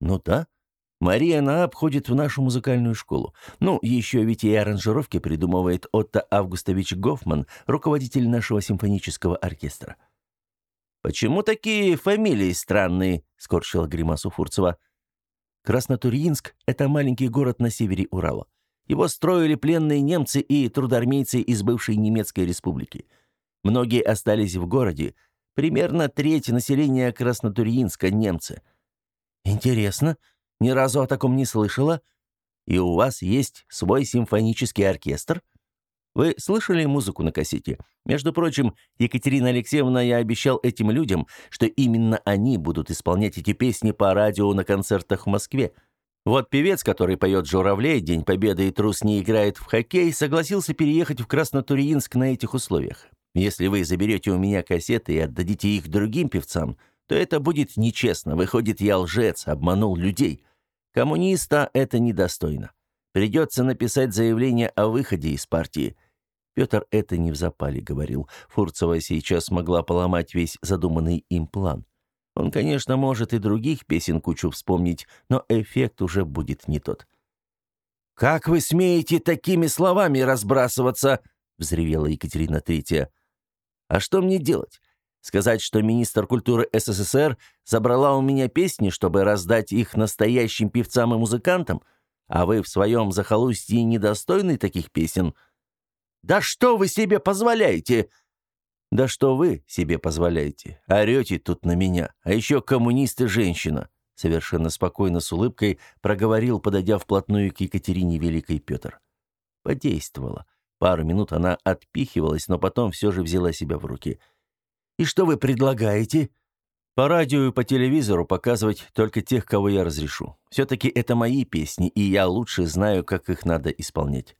«Ну да. Мария она обходит в нашу музыкальную школу. Ну, еще ведь и аранжировки придумывает Отто Августович Гофман, руководитель нашего симфонического оркестра». «Почему такие фамилии странные?» — скорчила гримасу Фурцева. «Краснотурьинск — это маленький город на севере Урала. Его строили пленные немцы и трудармейцы из бывшей немецкой республики. Многие остались в городе. Примерно треть населения Краснотурьинска — немцы. Интересно, ни разу о таком не слышала. И у вас есть свой симфонический оркестр?» Вы слышали музыку на кассете? Между прочим, Екатерина Алексеевна, я обещал этим людям, что именно они будут исполнять эти песни по радио на концертах в Москве. Вот певец, который поет «Журавлей», «День Победы» и «Трус не играет в хоккей», согласился переехать в Краснотурьинск на этих условиях. Если вы заберете у меня кассеты и отдадите их другим певцам, то это будет нечестно. Выходит, я лжец, обманул людей. Коммуниста это недостойно. Придется написать заявление о выходе из партии. Петр это не в запале говорил. Фурцева сейчас могла поломать весь задуманный им план. Он, конечно, может и других песен кучу вспомнить, но эффект уже будет не тот. «Как вы смеете такими словами разбрасываться?» — взревела Екатерина Третья. «А что мне делать? Сказать, что министр культуры СССР забрала у меня песни, чтобы раздать их настоящим певцам и музыкантам? А вы в своем захолустье недостойны таких песен? Да что вы себе позволяете?» «Да что вы себе позволяете? Орете тут на меня. А еще коммунист и женщина!» Совершенно спокойно с улыбкой проговорил, подойдя вплотную к Екатерине Великой Петр. Подействовало. Пару минут она отпихивалась, но потом все же взяла себя в руки. «И что вы предлагаете?» По радио и по телевизору показывать только тех, кого я разрешу. Все-таки это мои песни, и я лучше знаю, как их надо исполнять.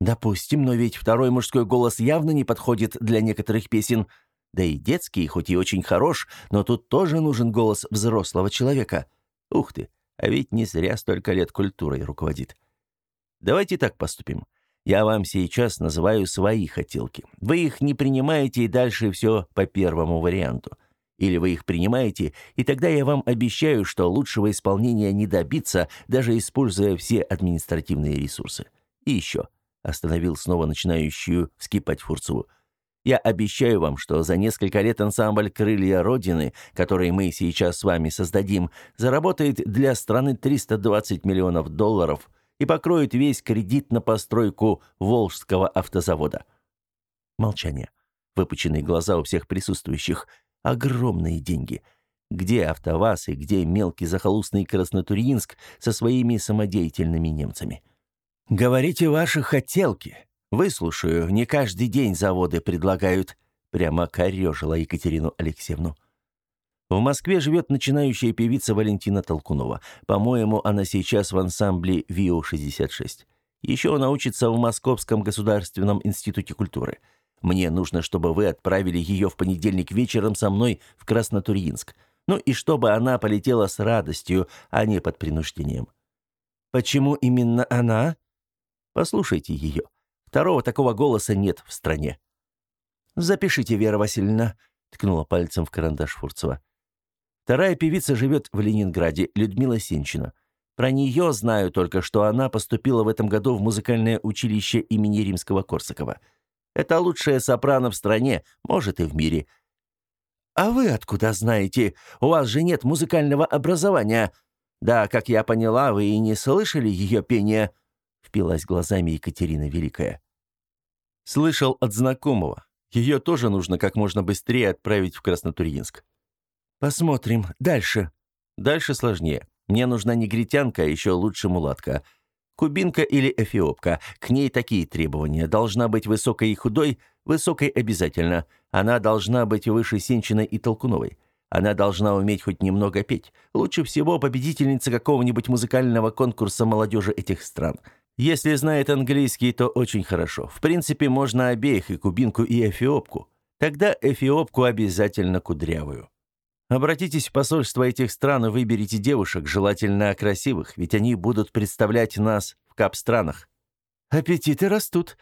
Допустим, но ведь второй мужской голос явно не подходит для некоторых песен. Да и детский, хоть и очень хорош, но тут тоже нужен голос взрослого человека. Ух ты, а ведь не зря столько лет культурой руководит. Давайте так поступим. Я вам сейчас называю свои хотелки. Вы их не принимаете, и дальше все по первому варианту. Или вы их принимаете, и тогда я вам обещаю, что лучшего исполнения не добиться, даже используя все административные ресурсы. И еще. Остановил снова начинающую вскипать Фурцеву. Я обещаю вам, что за несколько лет ансамбль «Крылья Родины», который мы сейчас с вами создадим, заработает для страны 320 миллионов долларов и покроет весь кредит на постройку Волжского автозавода. Молчание. Выпученные глаза у всех присутствующих – Огромные деньги. Где АвтоВАЗ и где мелкий захолустный Краснотурьинск со своими самодеятельными немцами? «Говорите ваши хотелки. Выслушаю. Не каждый день заводы предлагают», — прямо корежила Екатерину Алексеевну. В Москве живет начинающая певица Валентина Толкунова. По-моему, она сейчас в ансамбле ВИО-66. Еще она учится в Московском государственном институте культуры. Мне нужно, чтобы вы отправили ее в понедельник вечером со мной в Краснотурьинск. Ну и чтобы она полетела с радостью, а не под принуждением. Почему именно она? Послушайте ее. Второго такого голоса нет в стране. Запишите, Вера Васильевна, ткнула пальцем в карандаш Фурцева. Вторая певица живет в Ленинграде, Людмила Сенчина. Про нее знаю только, что она поступила в этом году в музыкальное училище имени Римского-Корсакова. Это лучшая сопрано в стране, может и в мире. А вы откуда знаете? У вас же нет музыкального образования. Да, как я поняла, вы и не слышали ее пения, впилась глазами Екатерина Великая. Слышал от знакомого. Ее тоже нужно как можно быстрее отправить в Краснотурьинск. Посмотрим. Дальше. Дальше сложнее. Мне нужна негритянка, а еще лучше мулатка. Кубинка или эфиопка. К ней такие требования. Должна быть высокой и худой, высокой обязательно. Она должна быть выше Сенчиной и Толкуновой. Она должна уметь хоть немного петь. Лучше всего победительница какого-нибудь музыкального конкурса молодежи этих стран. Если знает английский, то очень хорошо. В принципе, можно обеих, и кубинку, и эфиопку. Тогда эфиопку обязательно кудрявую. Обратитесь в посольство этих стран и выберите девушек, желательно красивых, ведь они будут представлять нас в кап-странах. Аппетиты растут,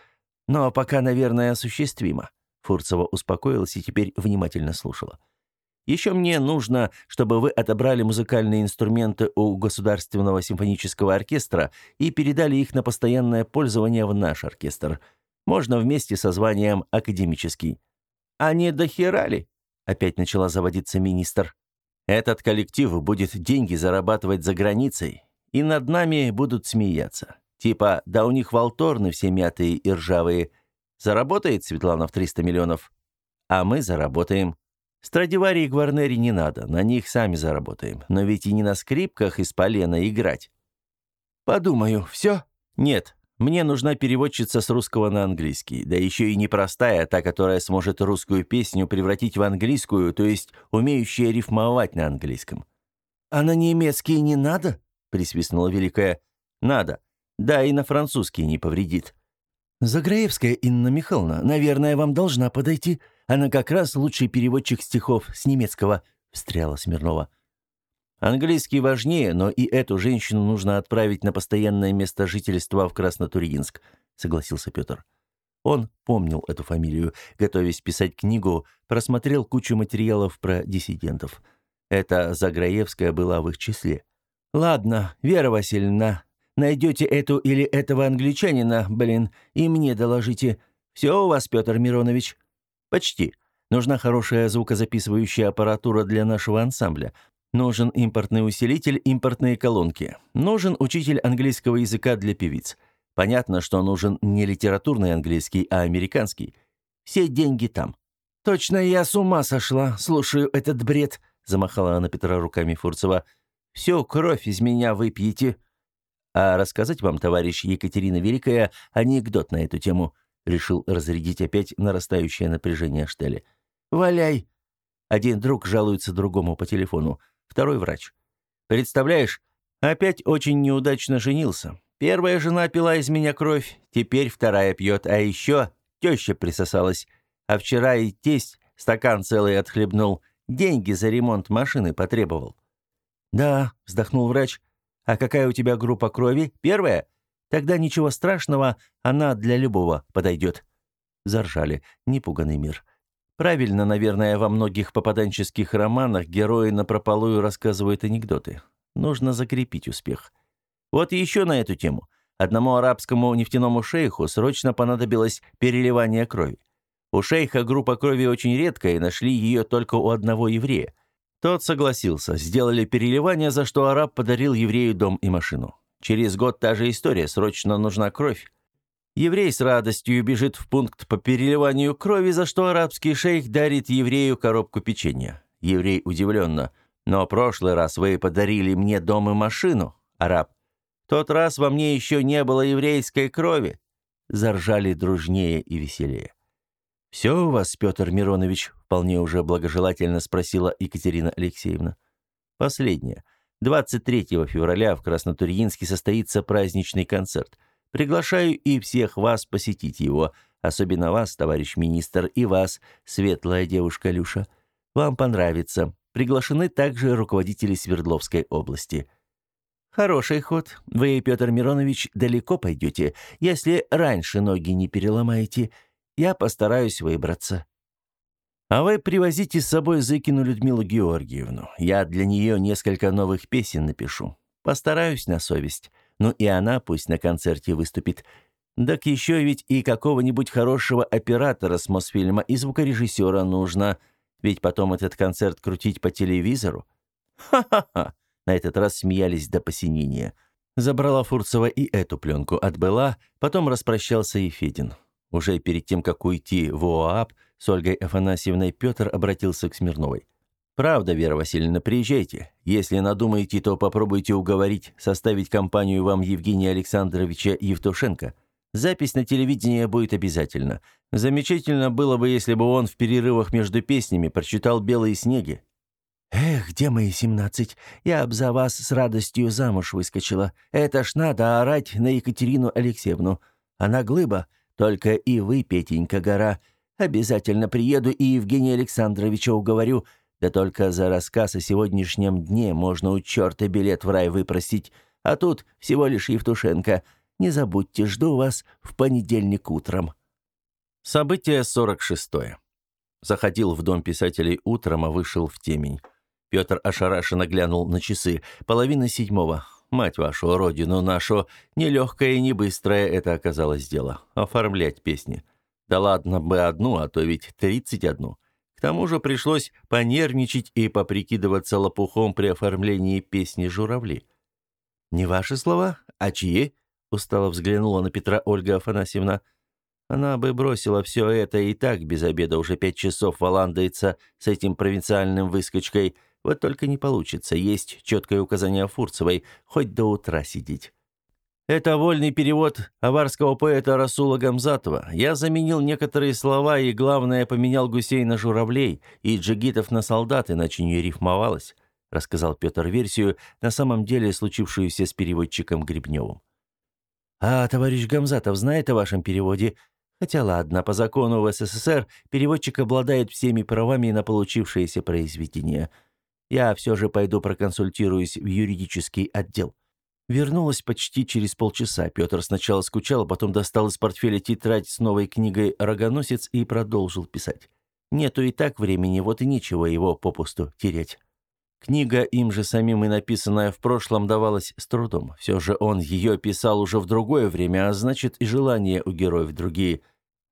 но пока, наверное, осуществимо. Фурцева успокоилась и теперь внимательно слушала. Еще мне нужно, чтобы вы отобрали музыкальные инструменты у Государственного симфонического оркестра и передали их на постоянное пользование в наш оркестр. Можно вместе со званием «академический». А не дохерали? Опять начала заводиться министр. Этот коллектив будет деньги зарабатывать за границей, и над нами будут смеяться. Типа, да у них волторны все мятые и ржавые. Заработает Светлана в 300 миллионов, а мы заработаем. Страдивари и Гварнери не надо, на них сами заработаем. Но ведь и не на скрипках из полена играть. Подумаю, все? Нет, мне нужна переводчица с русского на английский. Да еще и не простая, а та, которая сможет русскую песню превратить в английскую, то есть умеющая рифмовать на английском. «А на немецкий не надо?» — присвистнула Великая. «Надо. Да, и на французский не повредит». «Заграевская Инна Михайловна, наверное, вам должна подойти. Она как раз лучший переводчик стихов с немецкого», — встряла Смирнова. «Английский важнее, но и эту женщину нужно отправить на постоянное место жительства в Краснотурьинск», — согласился Петр. Он помнил эту фамилию, готовясь писать книгу, просмотрел кучу материалов про диссидентов. Это Заграевская была в их числе. «Ладно, Вера Васильевна, найдете эту или этого англичанина, блин, и мне доложите. Все у вас, Петр Миронович?» Почти. Нужна хорошая звукозаписывающая аппаратура для нашего ансамбля. Нужен импортный усилитель, импортные колонки. Нужен учитель английского языка для певиц. Понятно, что нужен не литературный английский, а американский. Все деньги там. «Точно я с ума сошла, слушаю этот бред», — замахала она Петра руками Фурцева. «Всю кровь из меня выпьете». «А рассказать вам, товарищ Екатерина Великая, анекдот на эту тему?» решил разрядить опять нарастающее напряжение Штели. «Валяй!» Один друг жалуется другому по телефону, второй врач. «Представляешь, опять очень неудачно женился. Первая жена пила из меня кровь, теперь вторая пьет, а еще теща присосалась. А вчера и тесть стакан целый отхлебнул, деньги за ремонт машины потребовал». «Да», — вздохнул врач, — «а какая у тебя группа крови? Первая?» Тогда ничего страшного, она для любого подойдет». Заржали. Непуганный мир. Правильно, наверное, во многих попаданческих романах герои напропалую рассказывают анекдоты. Нужно закрепить успех. Вот еще на эту тему. Одному арабскому нефтяному шейху срочно понадобилось переливание крови. У шейха группа крови очень редкая, и нашли ее только у одного еврея. Тот согласился, сделали переливание, за что араб подарил еврею дом и машину. Через год та же история, срочно нужна кровь. Еврей с радостью бежит в пункт по переливанию крови, за что арабский шейх дарит еврею коробку печенья. Еврей удивленно. «Но прошлый раз вы подарили мне дом и машину, араб. тот раз во мне еще не было еврейской крови». Заржали дружнее и веселее. «Все у вас, Петр Миронович?» — вполне уже благожелательно спросила Екатерина Алексеевна. «Последнее. 23 февраля в Краснотурьинске состоится праздничный концерт. Приглашаю и всех вас посетить его, особенно вас, товарищ министр, и вас, светлая девушка Люша. Вам понравится. Приглашены также руководители Свердловской области. Хороший ход. Вы, Петр Миронович, далеко пойдете, если раньше ноги не переломаете. Я постараюсь выбраться. А вы привозите с собой Зыкину Людмилу Георгиевну. Я для нее несколько новых песен напишу. Постараюсь на совесть. Ну и она пусть на концерте выступит. Так еще ведь и какого-нибудь хорошего оператора с Мосфильма и звукорежиссера нужно. Ведь потом этот концерт крутить по телевизору. Ха-ха-ха. На этот раз смеялись до посинения. Забрала Фурцева и эту пленку, отбыла, потом распрощался и Федин. Уже перед тем, как уйти в ОАП, с Ольгой Афанасьевной Петр обратился к Смирновой. «Правда, Вера Васильевна, приезжайте. Если надумаете, то попробуйте уговорить составить компанию вам Евгения Александровича Евтушенко. Запись на телевидении будет обязательно. Замечательно было бы, если бы он в перерывах между песнями прочитал «Белые снеги». «Эх, где мои семнадцать? Я б за вас с радостью замуж выскочила. Это ж надо орать на Екатерину Алексеевну. Она глыба, только и вы, Петенька Гора. Обязательно приеду и Евгения Александровича уговорю. Да только за рассказ о сегодняшнем дне можно у черта билет в рай выпросить. А тут всего лишь Евтушенко. Не забудьте, жду вас в понедельник утром». Событие 46. Заходил в дом писателей утром, а вышел в темень. Петр ошарашенно глянул на часы. Половина седьмого. Мать вашу, родину нашу. Нелегкое и не быстрое это оказалось дело. Оформлять песни. Да ладно бы одну, а то ведь тридцать одну. К тому же пришлось понервничать и поприкидываться лопухом при оформлении песни «Журавли». «Не ваши слова, а чьи?» — устало взглянула на Петра Ольга Афанасьевна. Она бы бросила все это и так без обеда уже пять часов валандается с этим провинциальным выскочкой — вот только не получится. Есть четкое указание Фурцевой. Хоть до утра сидеть. Это вольный перевод аварского поэта Расула Гамзатова. Я заменил некоторые слова и, главное, поменял гусей на журавлей и джигитов на солдат, иначе не рифмовалось, рассказал Петр версию, на самом деле случившуюся с переводчиком Гребневым. А товарищ Гамзатов знает о вашем переводе? Хотя ладно, по закону в СССР переводчик обладает всеми правами на получившееся произведение – я все же пойду проконсультируюсь в юридический отдел». Вернулась почти через полчаса. Петр сначала скучал, а потом достал из портфеля тетрадь с новой книгой «Рогоносец» и продолжил писать. Нету и так времени, вот и нечего его попусту терять. Книга, им же самим и написанная в прошлом, давалась с трудом. Все же он ее писал уже в другое время, а значит и желания у героев другие.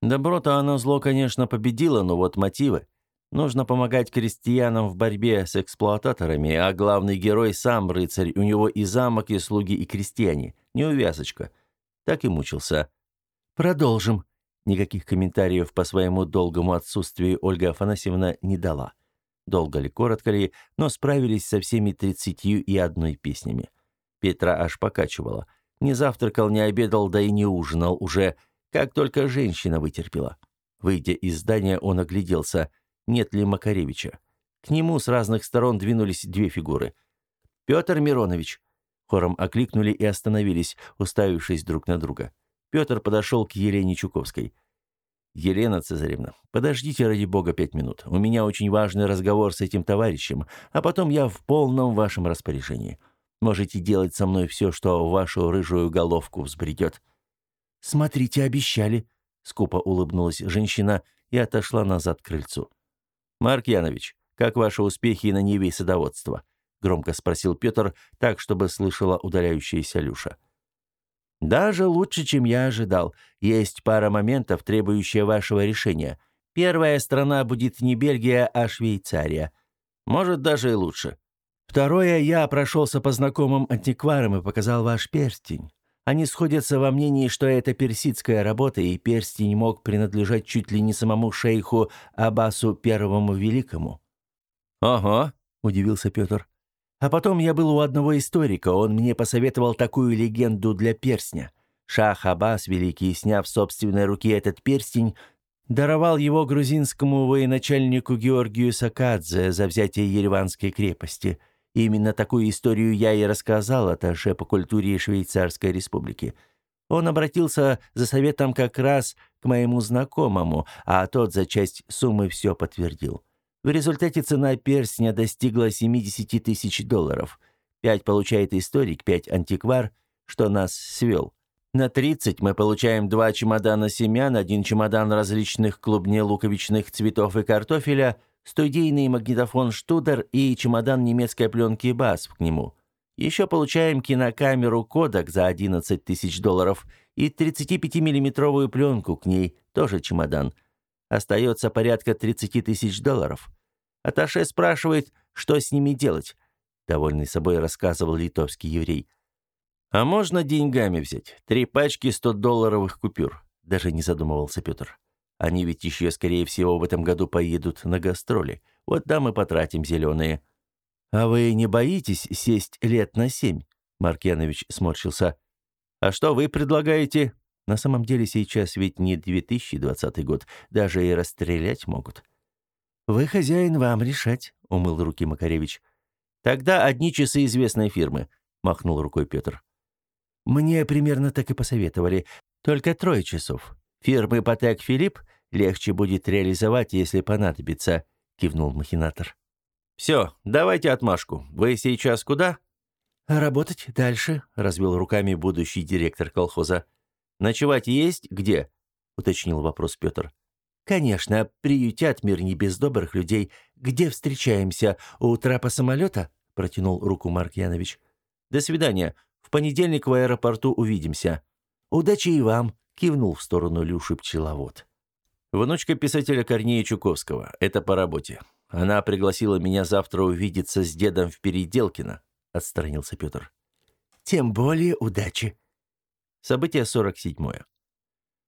Добро-то оно зло, конечно, победило, но вот мотивы. Нужно помогать крестьянам в борьбе с эксплуататорами, а главный герой сам рыцарь, у него и замок, и слуги, и крестьяне. Неувязочка. Так и мучился. Продолжим. Никаких комментариев по своему долгому отсутствию Ольга Афанасьевна не дала. Долго ли, коротко ли, но справились со всеми тридцатью и одной песнями. Петра аж покачивала. Не завтракал, не обедал, да и не ужинал уже, как только женщина вытерпела. Выйдя из здания, он огляделся – нет ли Макаревича. К нему с разных сторон двинулись две фигуры. «Петр Миронович!» Хором окликнули и остановились, уставившись друг на друга. Петр подошел к Елене Чуковской. «Елена Цезаревна, подождите ради бога пять минут. У меня очень важный разговор с этим товарищем, а потом я в полном вашем распоряжении. Можете делать со мной все, что вашу рыжую головку взбредет». «Смотрите, обещали», — скупо улыбнулась женщина и отошла назад к крыльцу. «Марк Янович, как ваши успехи на Ниве садоводства?» — громко спросил Петр, так, чтобы слышала удаляющаяся Люша. «Даже лучше, чем я ожидал. Есть пара моментов, требующие вашего решения. Первая страна будет не Бельгия, а Швейцария. Может, даже и лучше. Второе, я прошелся по знакомым антикварам и показал ваш перстень. Они сходятся во мнении, что это персидская работа, и перстень мог принадлежать чуть ли не самому шейху Аббасу Первому Великому. «Ага», — удивился Петр. «А потом я был у одного историка, он мне посоветовал такую легенду для перстня. Шах Аббас Великий, сняв собственной руки этот перстень, даровал его грузинскому военачальнику Георгию Сакадзе за взятие Ереванской крепости — Именно такую историю я и рассказал атташе по культуре Швейцарской республики. Он обратился за советом как раз к моему знакомому, а тот за часть суммы все подтвердил. В результате цена перстня достигла 70 тысяч долларов. Пять получает историк, пять антиквар, что нас свел. На 30 мы получаем два чемодана семян, один чемодан различных клубне-луковичных цветов и картофеля – студийный магнитофон «Штудер» и чемодан немецкой пленки «Бас» к нему. Еще получаем кинокамеру «Кодак» за 11 тысяч долларов и 35-миллиметровую пленку к ней, тоже чемодан. Остается порядка 30 тысяч долларов. Аташе спрашивает, что с ними делать. Довольный собой рассказывал литовский еврей. А можно деньгами взять? Три пачки 100-долларовых купюр. даже не задумывался Петр. Они ведь еще, скорее всего, в этом году поедут на гастроли. Вот там и потратим зеленые. А вы не боитесь сесть лет на семь? Маркенович сморщился. А что вы предлагаете? На самом деле сейчас ведь не 2020 год, даже и расстрелять могут. Вы хозяин, вам решать, умыл руки Макаревич. Тогда одни часы известной фирмы, махнул рукой Петр. Мне примерно так и посоветовали. Только трое часов. Фирмы Патек Филипп легче будет реализовать, если понадобится, кивнул махинатор. Все, давайте отмашку. Вы сейчас куда? Работать дальше, развел руками будущий директор колхоза. Ночевать есть где? уточнил вопрос Петр. Конечно, приютят мир не без добрых людей. Где встречаемся? У трапа самолета? протянул руку Марк Янович. До свидания. В понедельник в аэропорту увидимся. Удачи и вам, кивнул в сторону Люши пчеловод. Внучка писателя Корнея Чуковского. Это по работе. Она пригласила меня завтра увидеться с дедом в Переделкино, отстранился Петр. Тем более удачи. Событие 47.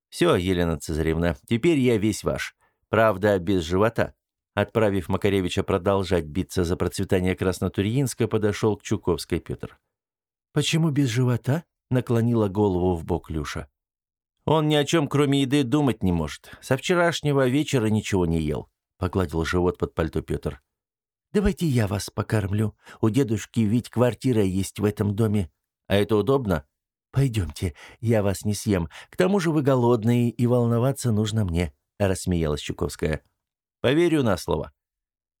Все, Елена Цезаревна, теперь я весь ваш. Правда, без живота. Отправив Макаревича продолжать биться за процветание Краснотурьинска, подошел к Чуковской Петр. «Почему без живота?» — наклонила голову в бок Люша. «Он ни о чем, кроме еды, думать не может. Со вчерашнего вечера ничего не ел», — погладил живот под пальто Петр. «Давайте я вас покормлю. У дедушки ведь квартира есть в этом доме. А это удобно?» «Пойдемте, я вас не съем. К тому же вы голодные, и волноваться нужно мне», — рассмеялась Чуковская. «Поверю на слово».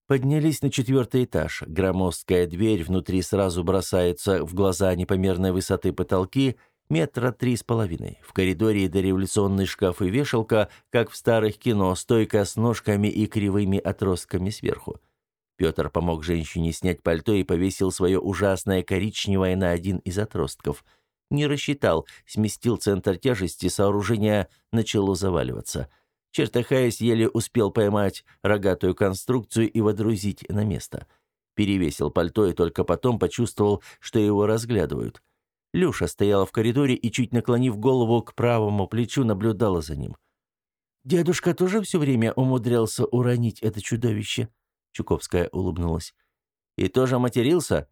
Поднялись на четвертый этаж. Громоздкая дверь, внутри сразу бросается в глаза непомерной высоты потолки, метра три с половиной. В коридоре дореволюционный шкаф и вешалка, как в старых кино, стойка с ножками и кривыми отростками сверху. Петр помог женщине снять пальто и повесил свое ужасное коричневое на один из отростков — не рассчитал, сместил центр тяжести, сооружение начало заваливаться. Чертыхаясь, еле успел поймать рогатую конструкцию и водрузить на место. Перевесил пальто и только потом почувствовал, что его разглядывают. Люша стояла в коридоре и, чуть наклонив голову к правому плечу, наблюдала за ним. «Дедушка тоже все время умудрялся уронить это чудовище?» Чуковская улыбнулась. «И тоже матерился?»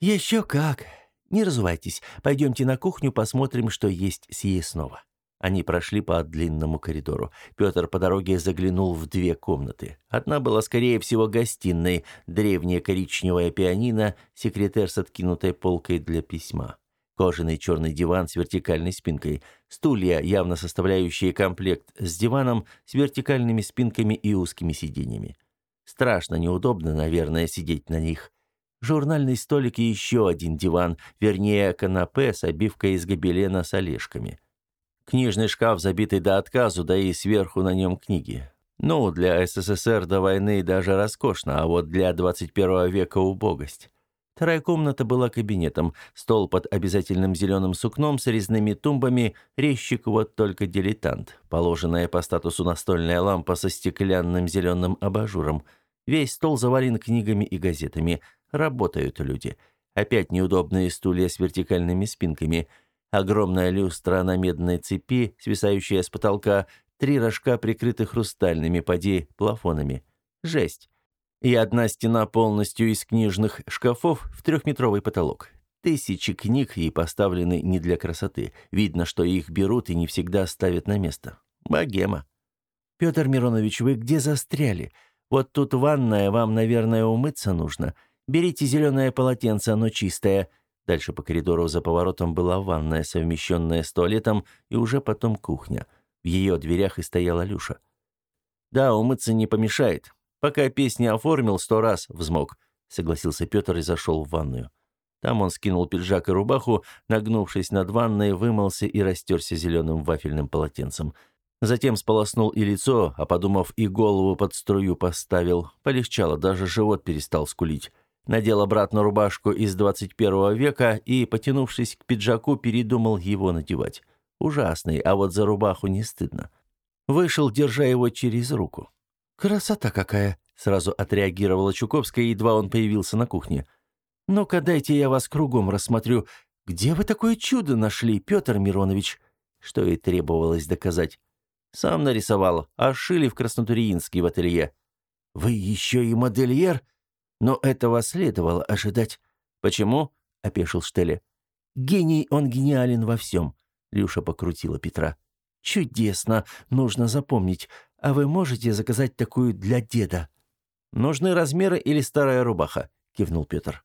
«Еще как!» Не разувайтесь. Пойдемте на кухню, посмотрим, что есть съестного». Они прошли по длинному коридору. Петр по дороге заглянул в две комнаты. Одна была, скорее всего, гостиной, древняя коричневая пианино, секретер с откинутой полкой для письма. Кожаный черный диван с вертикальной спинкой. Стулья, явно составляющие комплект с диваном, с вертикальными спинками и узкими сиденьями. Страшно неудобно, наверное, сидеть на них журнальный столик и еще один диван, вернее, канапе с обивкой из гобелена с олежками. Книжный шкаф, забитый до отказу, да и сверху на нем книги. Ну, для СССР до войны даже роскошно, а вот для 21 века убогость. Вторая комната была кабинетом, стол под обязательным зеленым сукном с резными тумбами, резчик вот только дилетант, положенная по статусу настольная лампа со стеклянным зеленым абажуром. Весь стол завален книгами и газетами – Работают люди. Опять неудобные стулья с вертикальными спинками. Огромная люстра на медной цепи, свисающая с потолка, три рожка, прикрыты хрустальными, поди, плафонами. Жесть. И одна стена полностью из книжных шкафов в трехметровый потолок. Тысячи книг и поставлены не для красоты. Видно, что их берут и не всегда ставят на место. Богема. «Петр Миронович, вы где застряли? Вот тут ванная, вам, наверное, умыться нужно. Берите зеленое полотенце, оно чистое». Дальше по коридору за поворотом была ванная, совмещенная с туалетом, и уже потом кухня. В ее дверях и стояла Люша. «Да, умыться не помешает. Пока песни оформил, сто раз взмок», — согласился Петр и зашел в ванную. Там он скинул пиджак и рубаху, нагнувшись над ванной, вымылся и растерся зеленым вафельным полотенцем. Затем сполоснул и лицо, а подумав, и голову под струю поставил. Полегчало, даже живот перестал скулить надел обратно рубашку из 21 века и, потянувшись к пиджаку, передумал его надевать. Ужасный, а вот за рубаху не стыдно. Вышел, держа его через руку. «Красота какая!» — сразу отреагировала Чуковская, едва он появился на кухне. «Ну-ка, дайте я вас кругом рассмотрю. Где вы такое чудо нашли, Петр Миронович?» Что и требовалось доказать. Сам нарисовал, а шили в Краснотуриинске в ателье. Вы еще и модельер? Но этого следовало ожидать. Почему? опешил Штеле. Гений, он гениален во всем. Люша покрутила Петра. Чудесно, нужно запомнить. А вы можете заказать такую для деда? Нужны размеры или старая рубаха? кивнул Петр.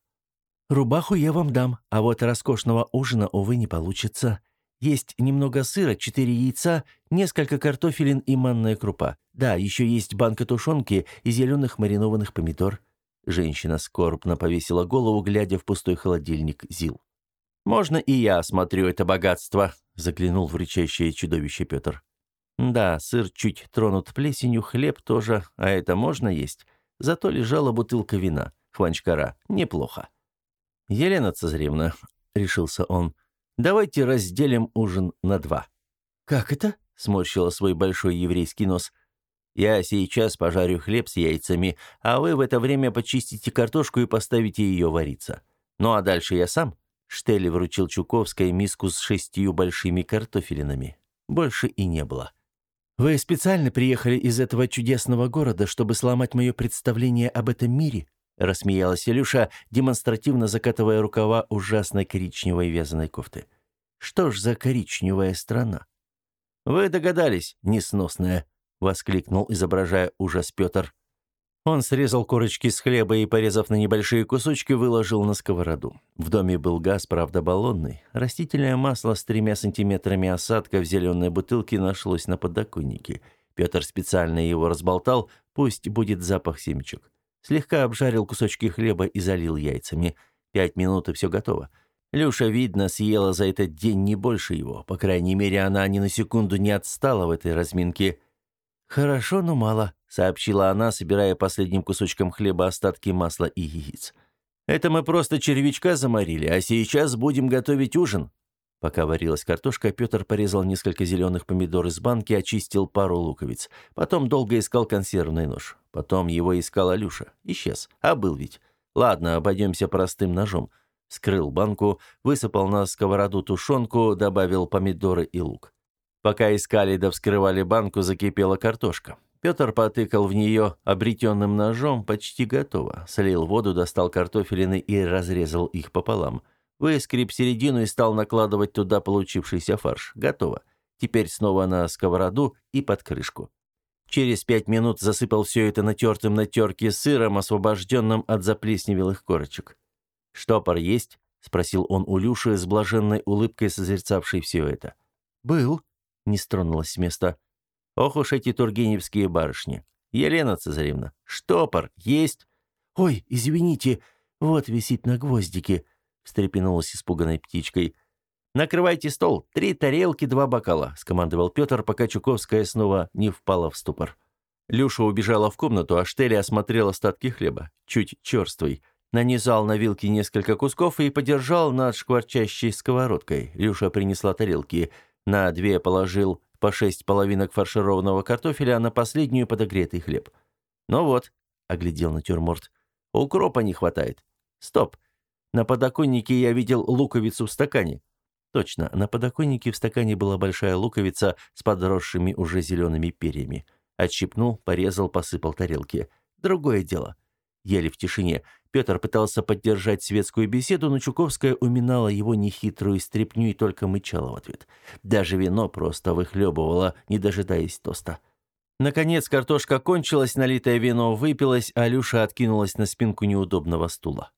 Рубаху я вам дам, а вот роскошного ужина, увы, не получится. Есть немного сыра, четыре яйца, несколько картофелин и манная крупа. Да, еще есть банка тушенки и зеленых маринованных помидор». Женщина скорбно повесила голову, глядя в пустой холодильник Зил. «Можно и я осмотрю это богатство», — заглянул в рычащее чудовище Петр. «Да, сыр чуть тронут плесенью, хлеб тоже, а это можно есть. Зато лежала бутылка вина, хванчкара, неплохо». «Елена Цезаревна», — решился он, — «давайте разделим ужин на два». «Как это?» — сморщила свой большой еврейский нос. «Я сейчас пожарю хлеб с яйцами, а вы в это время почистите картошку и поставите ее вариться. Ну а дальше я сам». Штелли вручил Чуковской миску с шестью большими картофелинами. Больше и не было. «Вы специально приехали из этого чудесного города, чтобы сломать мое представление об этом мире?» рассмеялась Илюша, демонстративно закатывая рукава ужасной коричневой вязаной кофты. Что ж за коричневая страна? Вы догадались, несносная, воскликнул, изображая ужас Петр. Он срезал корочки с хлеба и, порезав на небольшие кусочки, выложил на сковороду. В доме был газ, правда, баллонный. Растительное масло с тремя сантиметрами осадка в зеленой бутылке нашлось на подоконнике. Петр специально его разболтал, пусть будет запах семечек. Слегка обжарил кусочки хлеба и залил яйцами. Пять минут и все готово. Люша, видно, съела за этот день не больше его. По крайней мере, она ни на секунду не отстала в этой разминке. «Хорошо, но мало», — сообщила она, собирая последним кусочком хлеба остатки масла и яиц. «Это мы просто червячка заморили, а сейчас будем готовить ужин». Пока варилась картошка, Петр порезал несколько зеленых помидор из банки, очистил пару луковиц. Потом долго искал консервный нож. Потом его искал Алюша. Исчез. А был ведь. Ладно, обойдемся простым ножом. Скрыл банку, высыпал на сковороду тушенку, добавил помидоры и лук. Пока искали да вскрывали банку, закипела картошка. Петр потыкал в нее обретенным ножом, почти готово. Слил воду, достал картофелины и разрезал их пополам. Выскреб середину и стал накладывать туда получившийся фарш. Готово. Теперь снова на сковороду и под крышку. Через пять минут засыпал все это натертым на терке сыром, освобожденным от заплесневелых корочек. «Штопор есть?» — спросил он у Люши с блаженной улыбкой, созерцавшей все это. «Был», — не стронулась с места. «Ох уж эти тургеневские барышни! Елена Цезаревна, штопор есть?» «Ой, извините, вот висит на гвоздике», встрепенулась испуганной птичкой. «Накрывайте стол. Три тарелки, два бокала», — скомандовал Петр, пока Чуковская снова не впала в ступор. Люша убежала в комнату, а Штелли осмотрел остатки хлеба, чуть черствый. Нанизал на вилки несколько кусков и подержал над шкварчащей сковородкой. Люша принесла тарелки. На две положил по шесть половинок фаршированного картофеля, а на последнюю подогретый хлеб. «Ну вот», — оглядел натюрморт, — «укропа не хватает. Стоп, на подоконнике я видел луковицу в стакане. Точно, на подоконнике в стакане была большая луковица с подросшими уже зелеными перьями. Отщипнул, порезал, посыпал тарелки. Другое дело. Ели в тишине. Петр пытался поддержать светскую беседу, но Чуковская уминала его нехитрую стряпню и только мычала в ответ. Даже вино просто выхлебывала, не дожидаясь тоста. Наконец картошка кончилась, налитое вино выпилось, а Люша откинулась на спинку неудобного стула.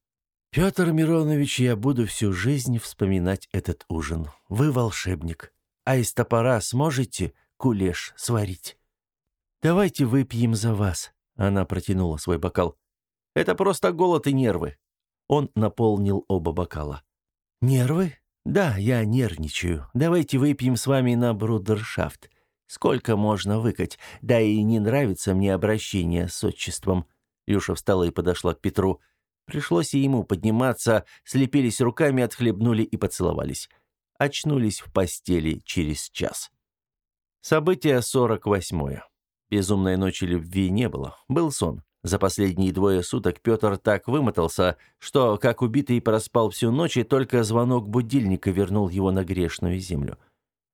Петр Миронович, я буду всю жизнь вспоминать этот ужин. Вы волшебник. А из топора сможете кулеш сварить? Давайте выпьем за вас. Она протянула свой бокал. Это просто голод и нервы. Он наполнил оба бокала. Нервы? Да, я нервничаю. Давайте выпьем с вами на брудершафт. Сколько можно выкать? Да и не нравится мне обращение с отчеством. Юша встала и подошла к Петру. Пришлось и ему подниматься, слепились руками, отхлебнули и поцеловались. Очнулись в постели через час. Событие 48. Безумной ночи любви не было. Был сон. За последние двое суток Петр так вымотался, что, как убитый, проспал всю ночь, и только звонок будильника вернул его на грешную землю.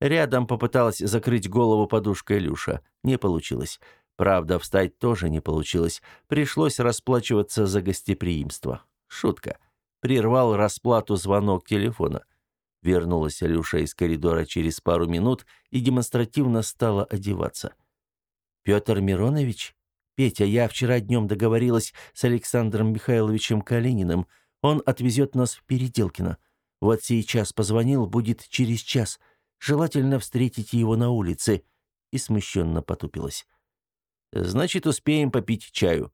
Рядом попыталась закрыть голову подушкой Люша. Не получилось. Правда, встать тоже не получилось. Пришлось расплачиваться за гостеприимство. Шутка. Прервал расплату звонок телефона. Вернулась Люша из коридора через пару минут и демонстративно стала одеваться. «Петр Миронович? Петя, я вчера днем договорилась с Александром Михайловичем Калининым. Он отвезет нас в Переделкино. Вот сейчас позвонил, будет через час. Желательно встретить его на улице». И смущенно потупилась. «Значит, успеем попить чаю».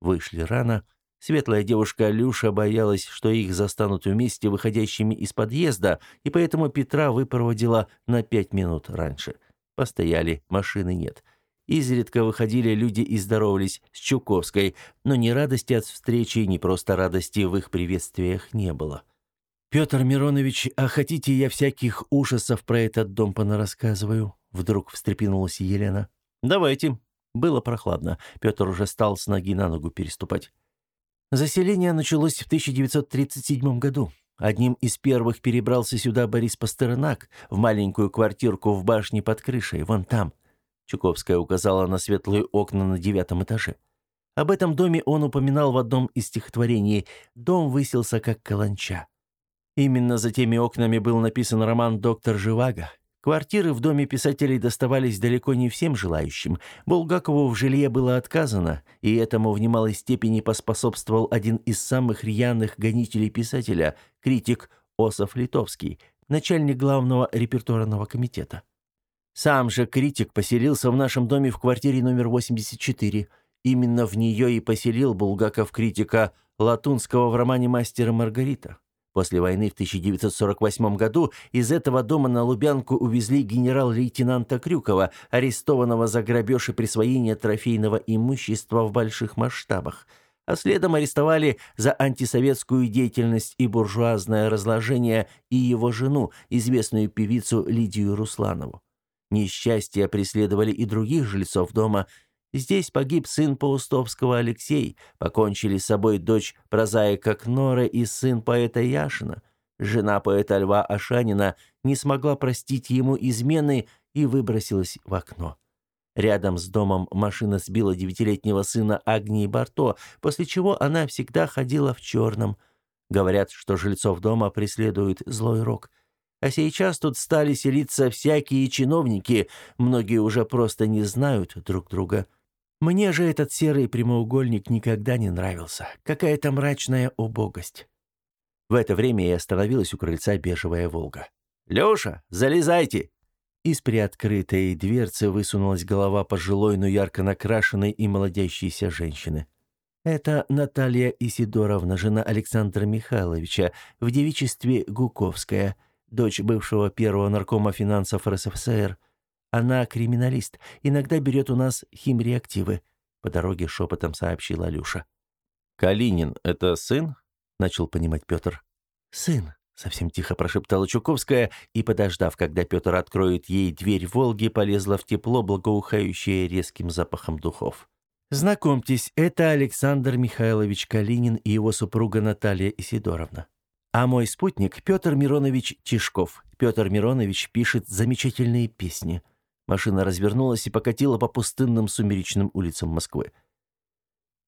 Вышли рано. Светлая девушка Люша боялась, что их застанут вместе выходящими из подъезда, и поэтому Петра выпроводила на пять минут раньше. Постояли, машины нет. Изредка выходили люди и здоровались с Чуковской, но ни радости от встречи, ни просто радости в их приветствиях не было. «Петр Миронович, а хотите, я всяких ужасов про этот дом понарассказываю?» Вдруг встрепенулась Елена. «Давайте». Было прохладно. Петр уже стал с ноги на ногу переступать. Заселение началось в 1937 году. Одним из первых перебрался сюда Борис Пастернак в маленькую квартирку в башне под крышей, вон там. Чуковская указала на светлые окна на девятом этаже. Об этом доме он упоминал в одном из стихотворений. Дом высился как каланча. Именно за теми окнами был написан роман «Доктор Живаго». Квартиры в доме писателей доставались далеко не всем желающим. Булгакову в жилье было отказано, и этому в немалой степени поспособствовал один из самых рьяных гонителей писателя, критик Осов Литовский, начальник главного репертуарного комитета. Сам же критик поселился в нашем доме в квартире номер 84. Именно в нее и поселил Булгаков критика Латунского в романе «Мастер и Маргарита». После войны в 1948 году из этого дома на Лубянку увезли генерал-лейтенанта Крюкова, арестованного за грабеж и присвоение трофейного имущества в больших масштабах. А следом арестовали за антисоветскую деятельность и буржуазное разложение и его жену, известную певицу Лидию Русланову. Несчастья преследовали и других жильцов дома – Здесь погиб сын Паустовского Алексей, покончили с собой дочь прозаика Кнора и сын поэта Яшина. Жена поэта Льва Ашанина не смогла простить ему измены и выбросилась в окно. Рядом с домом машина сбила девятилетнего сына Агнии Барто, после чего она всегда ходила в черном. Говорят, что жильцов дома преследует злой рок. А сейчас тут стали селиться всякие чиновники, многие уже просто не знают друг друга. Мне же этот серый прямоугольник никогда не нравился. Какая-то мрачная убогость. В это время и остановилась у крыльца бежевая «Волга». «Лёша, залезайте!» Из приоткрытой дверцы высунулась голова пожилой, но ярко накрашенной и молодящейся женщины. Это Наталья Исидоровна, жена Александра Михайловича, в девичестве Гуковская, дочь бывшего первого наркома финансов РСФСР – она криминалист. Иногда берет у нас химреактивы», — по дороге шепотом сообщила Алюша. «Калинин — это сын?» — начал понимать Петр. «Сын», — совсем тихо прошептала Чуковская и, подождав, когда Петр откроет ей дверь Волги, полезла в тепло, благоухающее резким запахом духов. «Знакомьтесь, это Александр Михайлович Калинин и его супруга Наталья Исидоровна. А мой спутник Петр Миронович Тишков. Петр Миронович пишет замечательные песни. Машина развернулась и покатила по пустынным сумеречным улицам Москвы.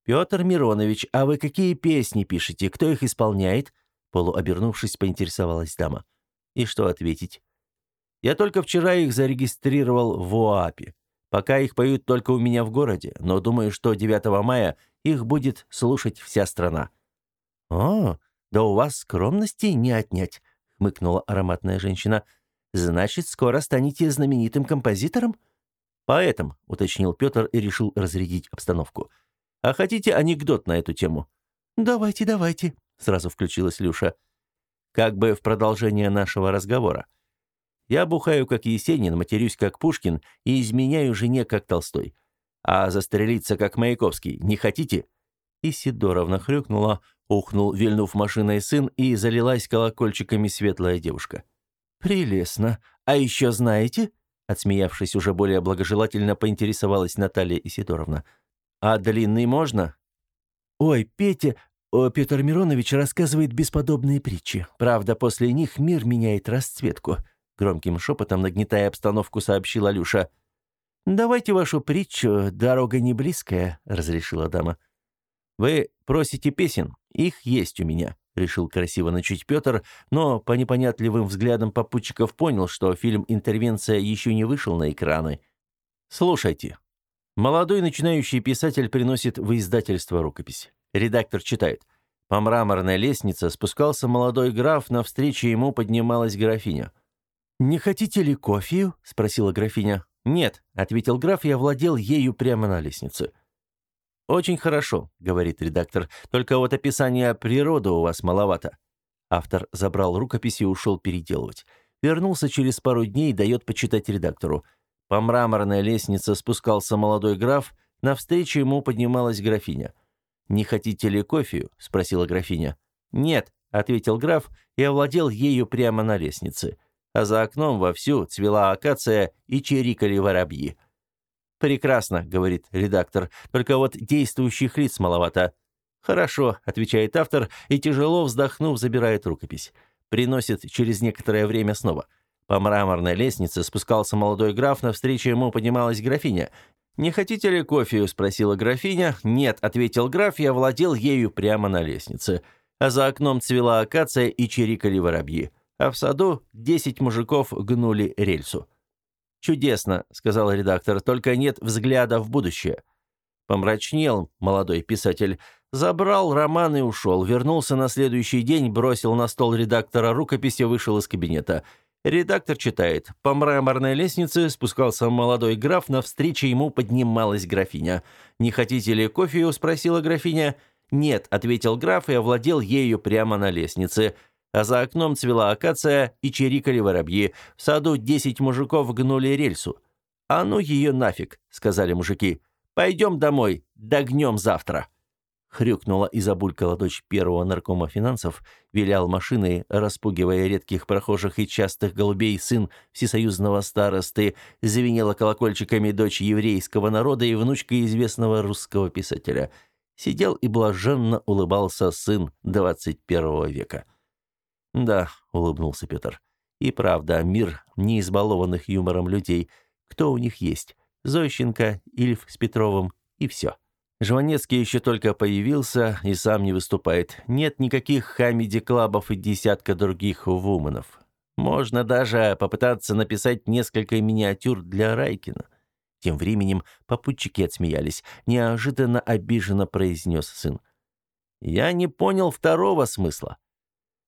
«Петр Миронович, а вы какие песни пишете? Кто их исполняет?» Полуобернувшись, поинтересовалась дама. «И что ответить?» «Я только вчера их зарегистрировал в ОАПе. Пока их поют только у меня в городе, но думаю, что 9 мая их будет слушать вся страна». «О, да у вас скромности не отнять», — хмыкнула ароматная женщина. Значит, скоро станете знаменитым композитором? Поэтому, уточнил Петр и решил разрядить обстановку. А хотите анекдот на эту тему? Давайте, давайте, сразу включилась Люша. Как бы в продолжение нашего разговора. Я бухаю как Есенин, матерюсь как Пушкин и изменяю жене как Толстой. А застрелиться как Маяковский не хотите? И Сидоровна хрюкнула, ухнул, вильнув машиной сын, и залилась колокольчиками светлая девушка. «Прелестно. А еще знаете?» Отсмеявшись уже более благожелательно, поинтересовалась Наталья Исидоровна. «А длинный можно?» «Ой, Петя, о, Петр Миронович рассказывает бесподобные притчи. Правда, после них мир меняет расцветку. громким шепотом, нагнетая обстановку, сообщила Алюша. «Давайте вашу притчу «Дорога не близкая», — разрешила дама. «Вы просите песен? Их есть у меня», — решил красиво начать Петр, но по непонятливым взглядам попутчиков понял, что фильм «Интервенция» еще не вышел на экраны. «Слушайте». Молодой начинающий писатель приносит в издательство рукопись. Редактор читает. По мраморной лестнице спускался молодой граф, навстречу ему поднималась графиня. «Не хотите ли кофею?» — спросила графиня. «Нет», — ответил граф и овладел ею прямо на лестнице. «Очень хорошо», — говорит редактор, «только вот описания природы у вас маловато». Автор забрал рукопись и ушел переделывать. Вернулся через пару дней и дает почитать редактору. По мраморной лестнице спускался молодой граф, навстречу ему поднималась графиня. «Не хотите ли кофею?» — спросила графиня. «Нет», — ответил граф и овладел ею прямо на лестнице а за окном вовсю цвела акация и чирикали воробьи. «Прекрасно», — говорит редактор, — «только вот действующих лиц маловато». «Хорошо», — отвечает автор и, тяжело вздохнув, забирает рукопись. Приносит через некоторое время снова. По мраморной лестнице спускался молодой граф, навстречу ему поднималась графиня. «Не хотите ли кофею?» — спросила графиня. «Нет», — ответил граф и овладел ею прямо на лестнице. А за окном цвела акация и чирикали воробьи а в саду десять мужиков гнули рельсу. «Чудесно», — сказал редактор, — «только нет взгляда в будущее». Помрачнел молодой писатель, забрал роман и ушел, вернулся на следующий день, бросил на стол редактора рукопись и вышел из кабинета. Редактор читает. По мраморной лестнице спускался молодой граф, навстречу ему поднималась графиня. «Не хотите ли кофею?» — спросила графиня. «Нет», — ответил граф и овладел ею прямо на лестнице а за окном цвела акация и чирикали воробьи. В саду десять мужиков гнули рельсу. «А ну ее нафиг», — сказали мужики. «Пойдем домой, догнем завтра». Хрюкнула и забулькала дочь первого наркома финансов, вилял машиной, распугивая редких прохожих и частых голубей сын всесоюзного старосты, звенела колокольчиками дочь еврейского народа и внучка известного русского писателя. Сидел и блаженно улыбался сын двадцать первого века. «Да», — улыбнулся Петр. «И правда, мир не избалованных юмором людей. Кто у них есть? Зойченко, Ильф с Петровым и все». Жванецкий еще только появился и сам не выступает. Нет никаких хамиди-клабов и десятка других вуменов. Можно даже попытаться написать несколько миниатюр для Райкина. Тем временем попутчики отсмеялись. Неожиданно обиженно произнес сын. «Я не понял второго смысла.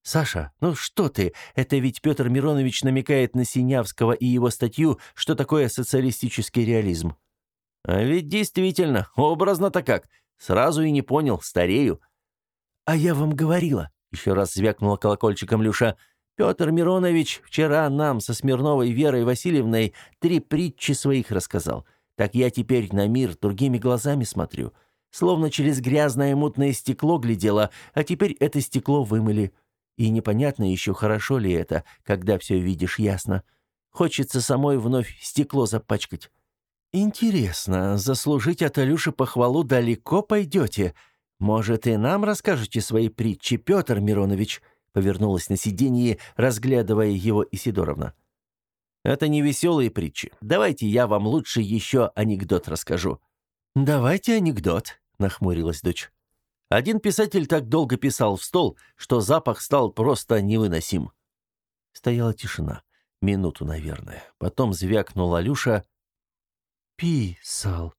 «Саша, ну что ты? Это ведь Петр Миронович намекает на Синявского и его статью «Что такое социалистический реализм?». А ведь действительно, образно-то как. Сразу и не понял, старею. «А я вам говорила», — еще раз звякнула колокольчиком Люша, «Петр Миронович вчера нам со Смирновой Верой Васильевной три притчи своих рассказал. Так я теперь на мир другими глазами смотрю. Словно через грязное мутное стекло глядела, а теперь это стекло вымыли». И непонятно еще, хорошо ли это, когда все видишь ясно. Хочется самой вновь стекло запачкать. «Интересно, заслужить от Алюши похвалу далеко пойдете? Может, и нам расскажете свои притчи, Петр Миронович?» Повернулась на сиденье, разглядывая его Исидоровна. «Это не веселые притчи. Давайте я вам лучше еще анекдот расскажу». «Давайте анекдот», — нахмурилась дочь. Один писатель так долго писал в стол, что запах стал просто невыносим. Стояла тишина. Минуту, наверное. Потом звякнула Люша. «Писал».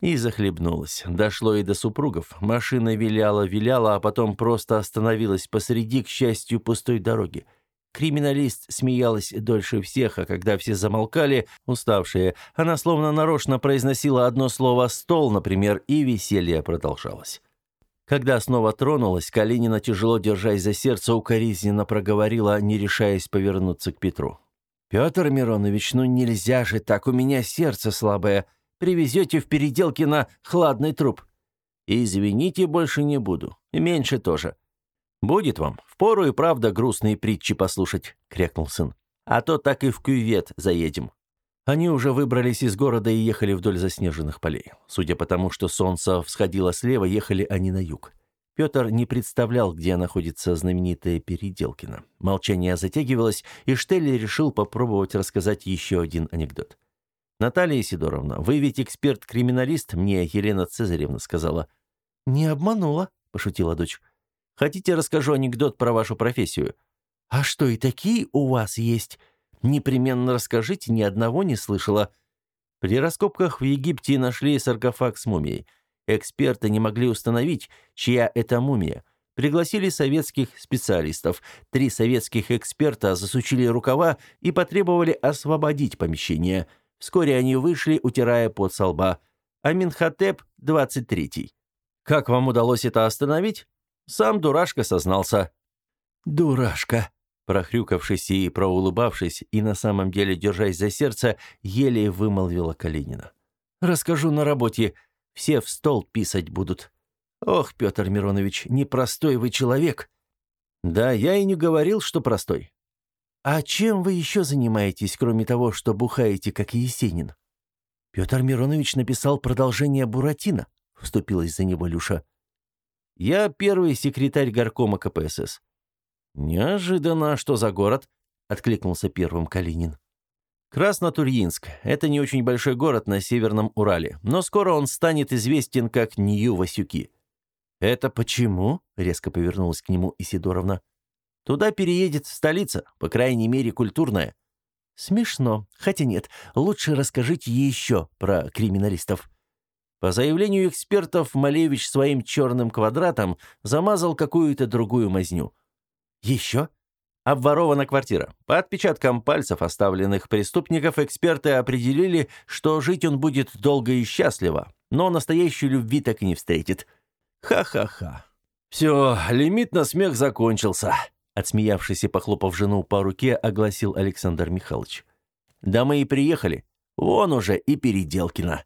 И захлебнулась. Дошло и до супругов. Машина виляла-виляла, а потом просто остановилась посреди, к счастью, пустой дороги. Криминалист смеялась дольше всех, а когда все замолкали, уставшие, она словно нарочно произносила одно слово «стол», например, и веселье продолжалось. Когда снова тронулась, Калинина, тяжело держась за сердце, укоризненно проговорила, не решаясь повернуться к Петру. «Петр Миронович, ну нельзя же так, у меня сердце слабое. Привезете в переделке на хладный труп». «Извините, больше не буду. И меньше тоже». «Будет вам. Впору и правда грустные притчи послушать», — крякнул сын. «А то так и в кювет заедем». Они уже выбрались из города и ехали вдоль заснеженных полей. Судя по тому, что солнце всходило слева, ехали они на юг. Петр не представлял, где находится знаменитая Переделкина. Молчание затягивалось, и Штелли решил попробовать рассказать еще один анекдот. «Наталья Сидоровна, вы ведь эксперт-криминалист, мне Елена Цезаревна сказала». «Не обманула», — пошутила дочь. «Хотите, расскажу анекдот про вашу профессию?» «А что, и такие у вас есть?» «Непременно расскажите, ни одного не слышала». При раскопках в Египте нашли саркофаг с мумией. Эксперты не могли установить, чья это мумия. Пригласили советских специалистов. Три советских эксперта засучили рукава и потребовали освободить помещение. Вскоре они вышли, утирая пот со лба. Аминхотеп, 23-й. Как вам удалось это остановить? Сам дурашка сознался. Дурашка, прохрюкавшись и проулыбавшись, и на самом деле держась за сердце, еле вымолвила Калинина. Расскажу на работе. Все в стол писать будут. Ох, Петр Миронович, непростой вы человек. Да, я и не говорил, что простой. А чем вы еще занимаетесь, кроме того, что бухаете, как Есенин? Петр Миронович написал продолжение Буратино, вступилась за него Люша. Я первый секретарь горкома КПСС. Неожиданно, что за город? откликнулся первым Калинин. Краснотурьинск – это не очень большой город на Северном Урале, но скоро он станет известен как Нью-Васюки. «Это почему?» – резко повернулась к нему Исидоровна. «Туда переедет столица, по крайней мере, культурная». «Смешно. Хотя нет, лучше расскажите еще про криминалистов». По заявлению экспертов, Малевич своим черным квадратом замазал какую-то другую мазню. «Еще?» Обворована квартира. По отпечаткам пальцев оставленных преступников эксперты определили, что жить он будет долго и счастливо, но настоящей любви так и не встретит. Ха-ха-ха. Все, лимит на смех закончился, отсмеявшись и похлопав жену по руке, огласил Александр Михайлович. Да мы и приехали. Вон уже и Переделкина.